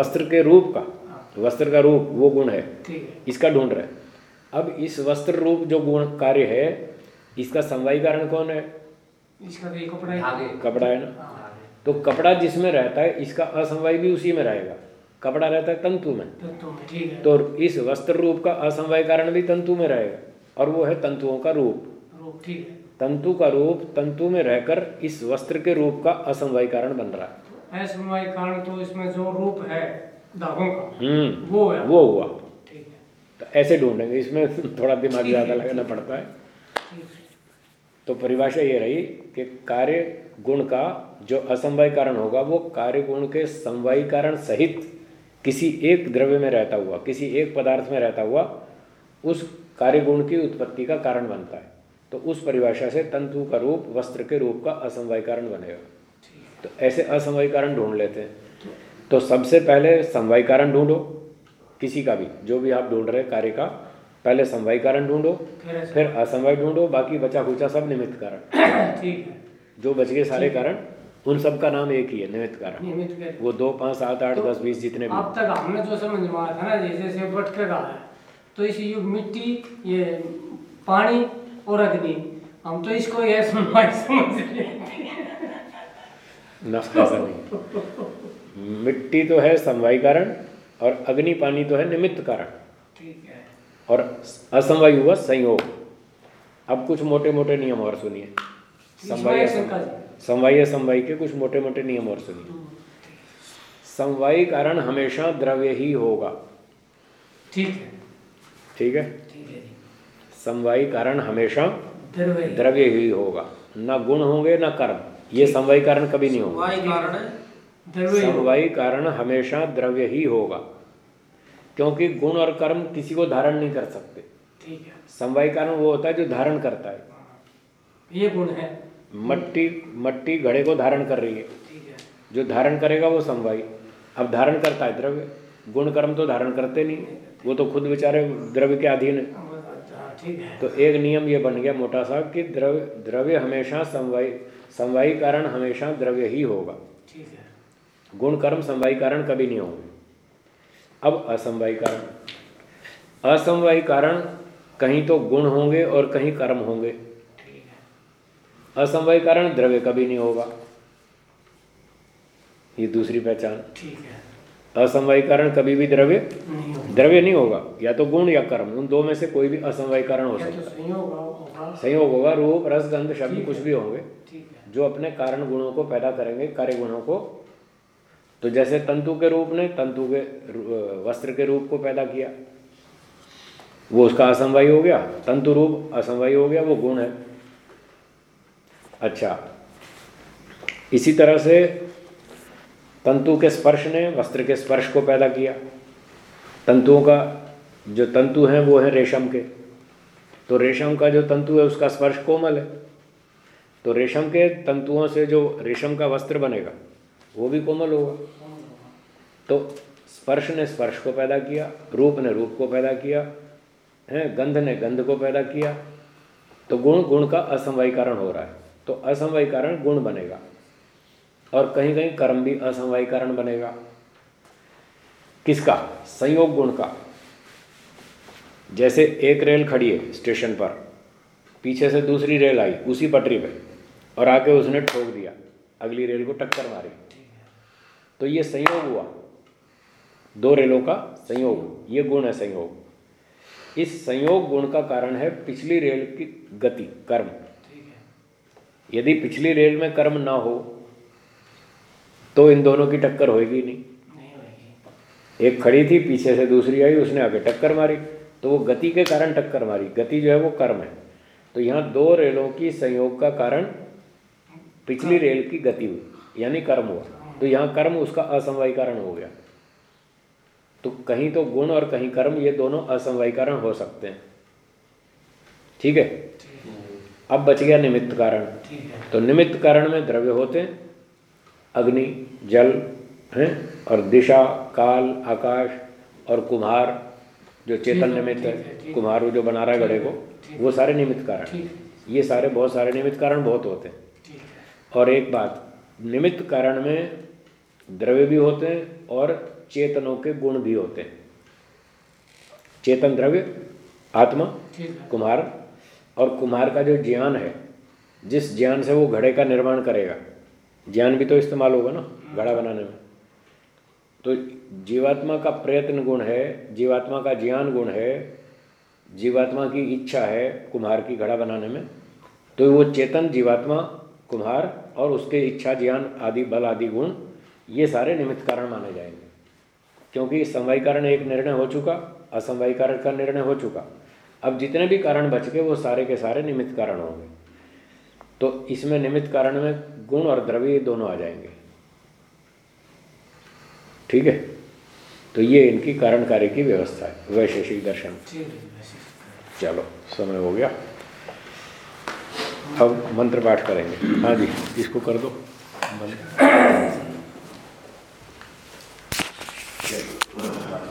वस्त्र के रूप का। वस्त्र का रूप वो गुण है। इसका ढूंढ रहे हैं। अब इस वस्त्र रूप जो गुण कार्य है इसका समवायी कारण कौन है? इसका कपड़ा है। कपड़ा है ना? हाँ, तो कपड़ा जिसमें रहता है इसका असमवाय भी उसी में रहेगा। कपड़ा रहता है तंतु में। तंतु में ठीक है। तो इस वस्त्र रूप का असमवाय कारण भी तंतु में रहेगा और वो है तंतुओं का रूप। रूप ठीक है। तंतु का रूप तंतु में रहकर इस वस्त्र के रूप का असमवाय कारण बन रहा है। असमय कारण तो इसमें जो रूप है धागों का हम्म वो है। वो हुआ। ठीक है। तो ऐसे ढूंढेंगे इसमें थोड़ा दिमाग ज़्यादा लगाना पड़ता है। तो परिभाषा ये रही कि कार्य गुण का जो असमवाय कारण होगा वो कार्य गुण के समवायी कारण सहित किसी एक द्रव्य में रहता हुआ किसी एक पदार्थ में रहता हुआ उस कार्य गुण की उत्पत्ति का कारण बनता है। तो उस परिभाषा से तंतु का रूप वस्त्र के रूप का असमवाय कारण बनेगा। तो ऐसे असमवाय कारण ढूंढ लेते हैं। तो सबसे पहले समवाय कारण ढूंढो किसी का भी जो भी आप ढूंढ रहे कार्य का पहले समवाय कारण ढूंढो फिर असमवाय ढूंढो बाकी बचा खुचा सब निमित्त कारण। ठीक है। जो बच गए सारे कारण उन सब का नाम एक ही है निमित्त कारण वो दो पाँच सात आठ तो दस बीस जितने भी अब तक हमने जो समझ में आया था ना जैसे से भटके का है तो इस युग मिट्टी ये पानी और अग्नि हम तो इसको ये समझ समझ रहे नहीं। मिट्टी तो है समवाय कारण और अग्नि पानी तो है निमित्त कारण। ठीक है। और असमवाय हुआ संयोग। अब कुछ मोटे मोटे नियम और सुनिए। समवाय। समवाय समवाय के कुछ मोटे मोटे नियम और सुनिए। समवाय कारण हमेशा द्रव्य ही होगा। ठीक है। ठीक है? समवाय कारण हमेशा द्रव्य ही। होगा। न गुण होंगे न कर्म। ये समवाय कारण कभी नहीं होगा। समवाय कारण हमेशा द्रव्य ही होगा। क्योंकि गुण और कर्म किसी को धारण नहीं कर सकते। ठीक है। समवाय कारण वो होता है जो धारण करता है। ये गुण है। मट्टी मट्टी घड़े को धारण कर रही है। जो धारण करेगा वो समवाय। अब धारण करता है द्रव्य। गुण कर्म तो धारण करते नहीं वो तो खुद बेचारे द्रव्य के अधीन है। तो एक नियम ये बन गया मोटा सा कि द्रव्य द्रव्य हमेशा समवाय, समवायी कारण हमेशा द्रव्य ही होगा। गुण कर्म समवायी कारण कभी नहीं होंगे। अब असमवायी कारण। असमवायी कारण कहीं तो गुण होंगे और कहीं कर्म होंगे। असमवायी कारण द्रव्य कभी नहीं होगा। ये दूसरी पहचान। ठीक है। असमवायी कारण कभी भी द्रव्य द्रव्य नहीं होगा या तो गुण या कर्म उन दो में से कोई भी असमवायी कारण हो या सकता तो है। संयोग होगा रूप रस गंध शब्द कुछ भी होंगे जो अपने कारण गुणों को पैदा करेंगे कार्य गुणों को। तो जैसे तंतु के रूप ने तंतु के वस्त्र के रूप को पैदा किया वो उसका असमवाय हो गया तंतु रूप असमवाय हो गया वो गुण है। अच्छा। इसी तरह से तंतु के स्पर्श ने वस्त्र के स्पर्श को पैदा किया। तंतुओं का जो तंतु हैं, वो है रेशम के। तो रेशम का जो तंतु है, उसका स्पर्श कोमल है। तो रेशम के तंतुओं से जो रेशम का वस्त्र बनेगा, वो भी कोमल होगा। तो स्पर्श ने स्पर्श को पैदा किया, रूप ने रूप को पैदा किया, है, गंध ने गंध को पैदा किया। तो गुण गुण का असमवाय कारण हो रहा है। तो असमवाय कारण गुण बनेगा। और कहीं कहीं कर्म भी असमवाय कारण बनेगा। किसका? संयोग गुण का। जैसे एक रेल खड़ी है स्टेशन पर, पीछे से दूसरी रेल आई, उसी पटरी पे, और आके उसने ठोक दिया, अगली रेल को टक्कर मारी। तो ये संयोग हुआ। दो रेलों का संयोग, ये गुण है संयोग। इस संयोग गुण का कारण है पिछली रेल की गति, कर्म। यदि पिछली रेल में कर्म ना हो तो इन दोनों की टक्कर होगी नहीं। नहीं एक खड़ी थी पीछे से दूसरी आई उसने आगे टक्कर मारी। तो वो गति के कारण टक्कर मारी। गति जो है वो कर्म है। तो यहाँ दो रेलों की संयोग का कारण पिछली रेल की गति हुई यानी कर्म हुआ। तो यहाँ कर्म उसका असमवाय कारण हो गया। तो कहीं तो गुण और कहीं कर्म ये दोनों असमवाय कारण हो सकते हैं। ठीक है? अब बच गया निमित्त कारण। तो निमित्त कारण में द्रव्य होते हैं अग्नि जल हैं और दिशा काल आकाश और कुम्हार जो चेतन निमित्त है। कुम्हार वो जो बना रहा है घड़े को वो सारे निमित्त कारण ये सारे बहुत सारे निमित्त कारण बहुत होते हैं। और एक बात निमित्त कारण में द्रव्य भी होते हैं और चेतनों के गुण भी होते हैं। चेतन द्रव्य आत्मा कुम्हार और कुम्हार का जो ज्ञान है, जिस ज्ञान से वो घड़े का निर्माण करेगा, ज्ञान भी तो इस्तेमाल होगा ना, घड़ा बनाने में। तो जीवात्मा का प्रयत्न गुण है, जीवात्मा का ज्ञान गुण है, जीवात्मा की इच्छा है कुम्हार की घड़ा बनाने में तो वो चेतन जीवात्मा कुम्हार और उसके इच्छा, ज्ञान आदि, बल आदि गुण, ये सारे निमित्त कारण माने जाएँगे। क्योंकि समवाय कारण एक निर्णय हो चुका, असमवाय कारण का निर्णय हो चुका। अब जितने भी कारण बच गए, वो सारे के सारे निमित्त कारण होंगे। तो इसमें निमित्त कारण में गुण और द्रव्य दोनों आ जाएँगे। ठीक है? तो ये इनकी कारण कार्य की व्यवस्था है, वैशेषिक दर्शन। चलो, समय हो गया। अब मंत्र पाठ करेंगे। हाँ जी, इसको कर दो। बंद